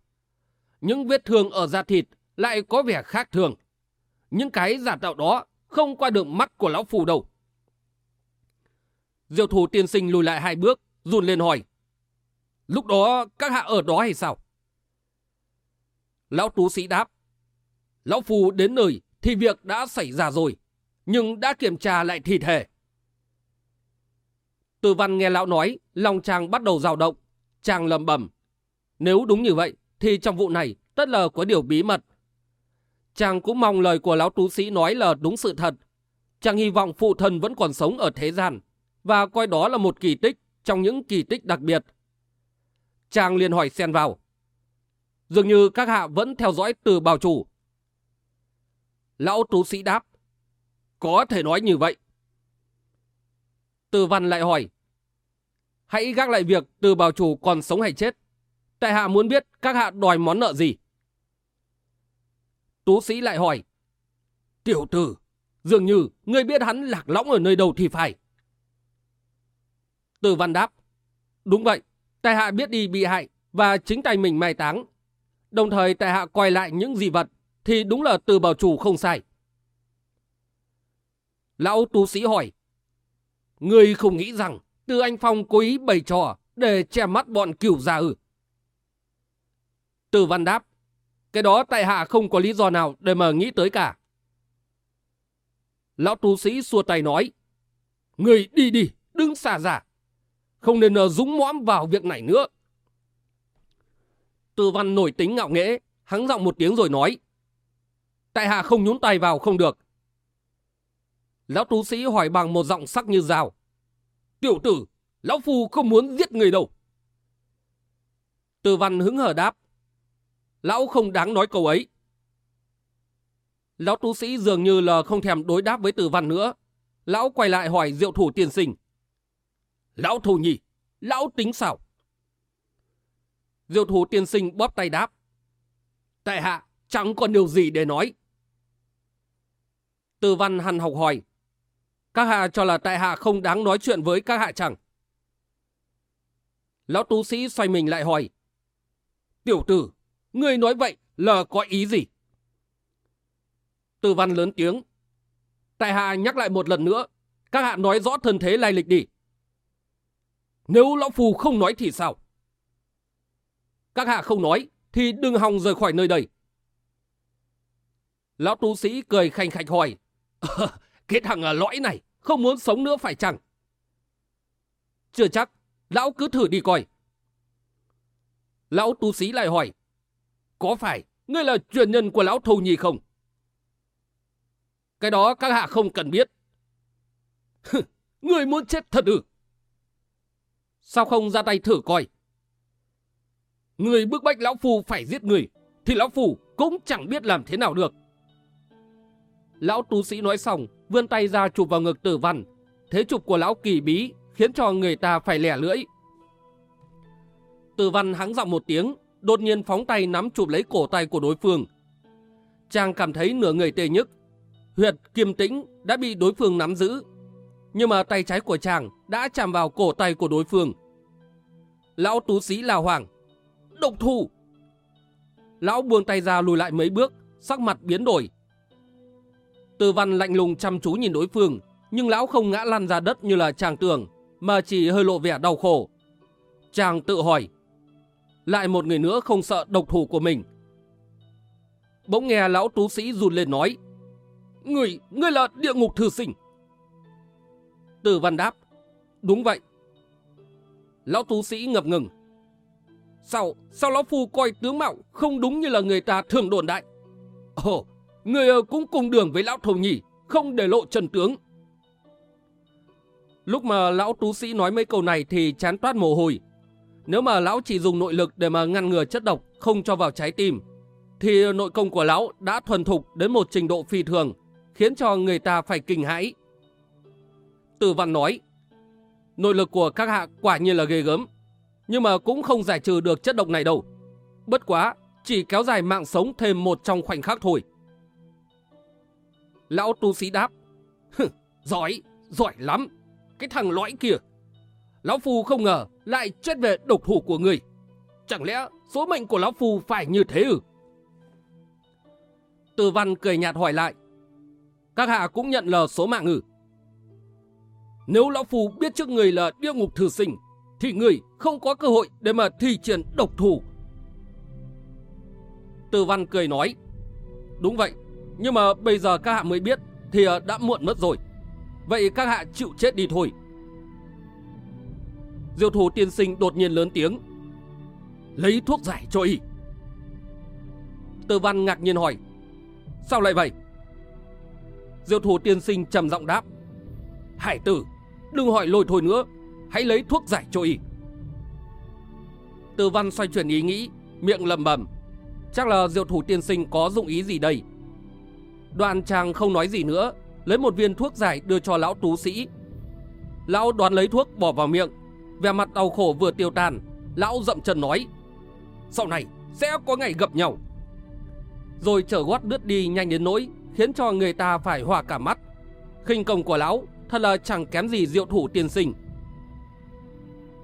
Những vết thương ở da thịt lại có vẻ khác thường. Những cái giả tạo đó không qua được mắt của lão phù đâu. Diệu thủ tiên sinh lùi lại hai bước, run lên hỏi. Lúc đó các hạ ở đó hay sao? Lão tú sĩ đáp. Lão phù đến nơi thì việc đã xảy ra rồi, nhưng đã kiểm tra lại thi thể. Từ văn nghe lão nói, lòng chàng bắt đầu dao động. Chàng lầm bầm. Nếu đúng như vậy, thì trong vụ này tất là có điều bí mật. Chàng cũng mong lời của lão tú sĩ nói là đúng sự thật. Chàng hy vọng phụ thân vẫn còn sống ở thế gian và coi đó là một kỳ tích trong những kỳ tích đặc biệt. Chàng liền hỏi xen vào. Dường như các hạ vẫn theo dõi từ bào chủ. Lão tú sĩ đáp. Có thể nói như vậy. Từ văn lại hỏi. Hãy gác lại việc từ bào chủ còn sống hay chết. Tại hạ muốn biết các hạ đòi món nợ gì. Tú sĩ lại hỏi. Tiểu tử, dường như ngươi biết hắn lạc lõng ở nơi đâu thì phải. Từ văn đáp. Đúng vậy, tại hạ biết đi bị hại và chính tay mình mai táng. Đồng thời tại hạ quay lại những gì vật thì đúng là từ bảo chủ không sai. Lão tú sĩ hỏi. Ngươi không nghĩ rằng từ anh Phong cố ý bày trò để che mắt bọn cửu già ư? Từ văn đáp. Cái đó tại hạ không có lý do nào để mà nghĩ tới cả. Lão tu sĩ xua tay nói. Người đi đi, đừng xả giả. Không nên ờ, dũng mõm vào việc này nữa. Từ văn nổi tính ngạo nghễ, hắng giọng một tiếng rồi nói. Tại hạ không nhún tay vào không được. Lão tú sĩ hỏi bằng một giọng sắc như dao: Tiểu tử, Lão Phu không muốn giết người đâu. Từ văn hứng hở đáp. Lão không đáng nói câu ấy. Lão tú sĩ dường như là không thèm đối đáp với từ văn nữa. Lão quay lại hỏi diệu thủ tiên sinh. Lão thù nhỉ, lão tính sao? Diệu thủ tiên sinh bóp tay đáp. Tại hạ, chẳng còn điều gì để nói. Từ văn hằn học hỏi. Các hạ cho là tại hạ không đáng nói chuyện với các hạ chẳng. Lão tú sĩ xoay mình lại hỏi. Tiểu tử, ngươi nói vậy là có ý gì? Từ văn lớn tiếng. Tại hạ nhắc lại một lần nữa, các hạ nói rõ thân thế lai lịch đi. Nếu lão phù không nói thì sao? Các hạ không nói, thì đừng hòng rời khỏi nơi đây. Lão tu sĩ cười khanh khạch hỏi. Ờ, cái thằng lõi này không muốn sống nữa phải chăng? Chưa chắc, lão cứ thử đi coi. Lão tu sĩ lại hỏi. Có phải ngươi là truyền nhân của lão thầu nhi không? Cái đó các hạ không cần biết. Người muốn chết thật ư? Sao không ra tay thử coi? Người bức bách lão phù phải giết người, thì lão phù cũng chẳng biết làm thế nào được. Lão tú sĩ nói xong, vươn tay ra chụp vào ngực tử văn. Thế chụp của lão kỳ bí khiến cho người ta phải lẻ lưỡi. Tử văn hắng giọng một tiếng, đột nhiên phóng tay nắm chụp lấy cổ tay của đối phương. Chàng cảm thấy nửa người tê nhức, huyệt kiềm tĩnh đã bị đối phương nắm giữ. Nhưng mà tay trái của chàng đã chạm vào cổ tay của đối phương. Lão tú sĩ là hoàng. Độc thủ! Lão buông tay ra lùi lại mấy bước, sắc mặt biến đổi. Từ văn lạnh lùng chăm chú nhìn đối phương, nhưng lão không ngã lăn ra đất như là chàng tưởng, mà chỉ hơi lộ vẻ đau khổ. Chàng tự hỏi, lại một người nữa không sợ độc thủ của mình. Bỗng nghe lão tú sĩ run lên nói, Người, người là địa ngục thư sinh. Từ văn đáp. Đúng vậy. Lão tú sĩ ngập ngừng. Sao, sao lão phu coi tướng mạo không đúng như là người ta thường đồn đại? Ồ, người cũng cùng đường với lão thầu nhỉ, không để lộ trần tướng. Lúc mà lão tú sĩ nói mấy câu này thì chán toát mồ hôi. Nếu mà lão chỉ dùng nội lực để mà ngăn ngừa chất độc không cho vào trái tim, thì nội công của lão đã thuần thục đến một trình độ phi thường, khiến cho người ta phải kinh hãi. Từ văn nói, nội lực của các hạ quả nhiên là ghê gớm, nhưng mà cũng không giải trừ được chất độc này đâu. Bất quá, chỉ kéo dài mạng sống thêm một trong khoảnh khắc thôi. Lão tu sĩ đáp, giỏi, giỏi lắm, cái thằng lõi kia. Lão Phu không ngờ lại chết về độc thủ của người. Chẳng lẽ số mệnh của Lão Phu phải như thế ư? Từ văn cười nhạt hỏi lại, các hạ cũng nhận lờ số mạng ư? Nếu Lão Phu biết trước người là địa ngục thử sinh, thì người không có cơ hội để mà thi triển độc thủ. Từ văn cười nói, đúng vậy, nhưng mà bây giờ các hạ mới biết thì ờ, đã muộn mất rồi. Vậy các hạ chịu chết đi thôi. Diệu thủ tiên sinh đột nhiên lớn tiếng. Lấy thuốc giải cho y. Từ văn ngạc nhiên hỏi. Sao lại vậy? Diệu thủ tiên sinh trầm giọng đáp. Hải tử, đừng hỏi lôi thôi nữa. Hãy lấy thuốc giải cho y. Từ văn xoay chuyển ý nghĩ, miệng lầm bầm. Chắc là diệu thủ tiên sinh có dụng ý gì đây? Đoạn chàng không nói gì nữa, lấy một viên thuốc giải đưa cho lão tú sĩ. Lão đoán lấy thuốc bỏ vào miệng, vẻ mặt đau khổ vừa tiêu tan, lão dậm chân nói. Sau này sẽ có ngày gặp nhau. Rồi trở gót đứt đi nhanh đến nỗi khiến cho người ta phải hòa cả mắt. khinh công của lão thật là chẳng kém gì diệu thủ tiên sinh.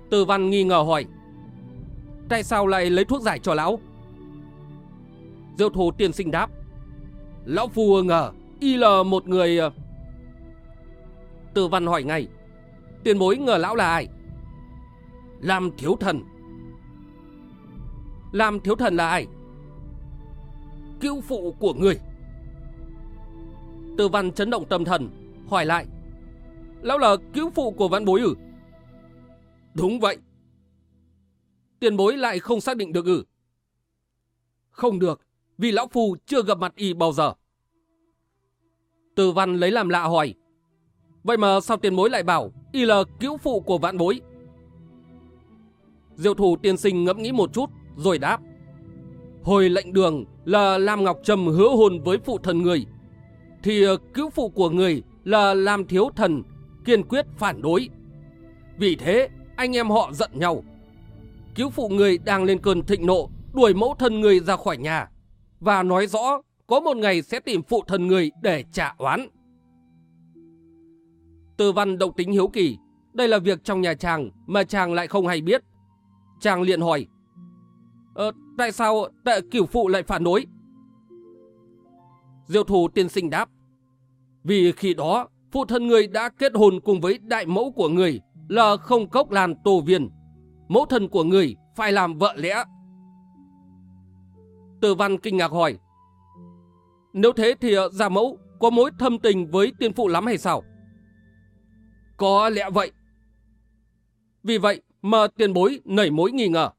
Từ văn nghi ngờ hỏi. Tại sao lại lấy thuốc giải cho lão? Diệu thủ tiên sinh đáp. Lão Phu ngờ y là một người... Ờ. Từ văn hỏi ngay. Tiền bối ngờ lão là ai? Làm thiếu thần. Làm thiếu thần là ai? Cứu phụ của người. Từ văn chấn động tâm thần, hỏi lại. Lão là cứu phụ của văn bối ử? Đúng vậy. Tiền bối lại không xác định được ử. Không được, vì lão phu chưa gặp mặt y bao giờ. Từ văn lấy làm lạ hỏi. Vậy mà sao tiền bối lại bảo y là cứu phụ của vạn bối? Diệu thủ tiên sinh ngẫm nghĩ một chút, rồi đáp. Hồi lệnh đường là Lam Ngọc Trầm hứa hôn với phụ thần người, thì cứu phụ của người là Lam Thiếu Thần kiên quyết phản đối. Vì thế, anh em họ giận nhau. Cứu phụ người đang lên cơn thịnh nộ, đuổi mẫu thân người ra khỏi nhà, và nói rõ có một ngày sẽ tìm phụ thân người để trả oán. Từ văn động tính hiếu kỳ, đây là việc trong nhà chàng mà chàng lại không hay biết. Chàng liền hỏi, ờ, tại sao tệ cửu phụ lại phản đối? Diệu thủ tiên sinh đáp, vì khi đó phụ thân người đã kết hôn cùng với đại mẫu của người là không cốc làn tổ viên. Mẫu thân của người phải làm vợ lẽ. Từ văn kinh ngạc hỏi, nếu thế thì ờ, gia mẫu có mối thâm tình với tiên phụ lắm hay sao? Có lẽ vậy. Vì vậy mà tiền bối nảy mối nghi ngờ.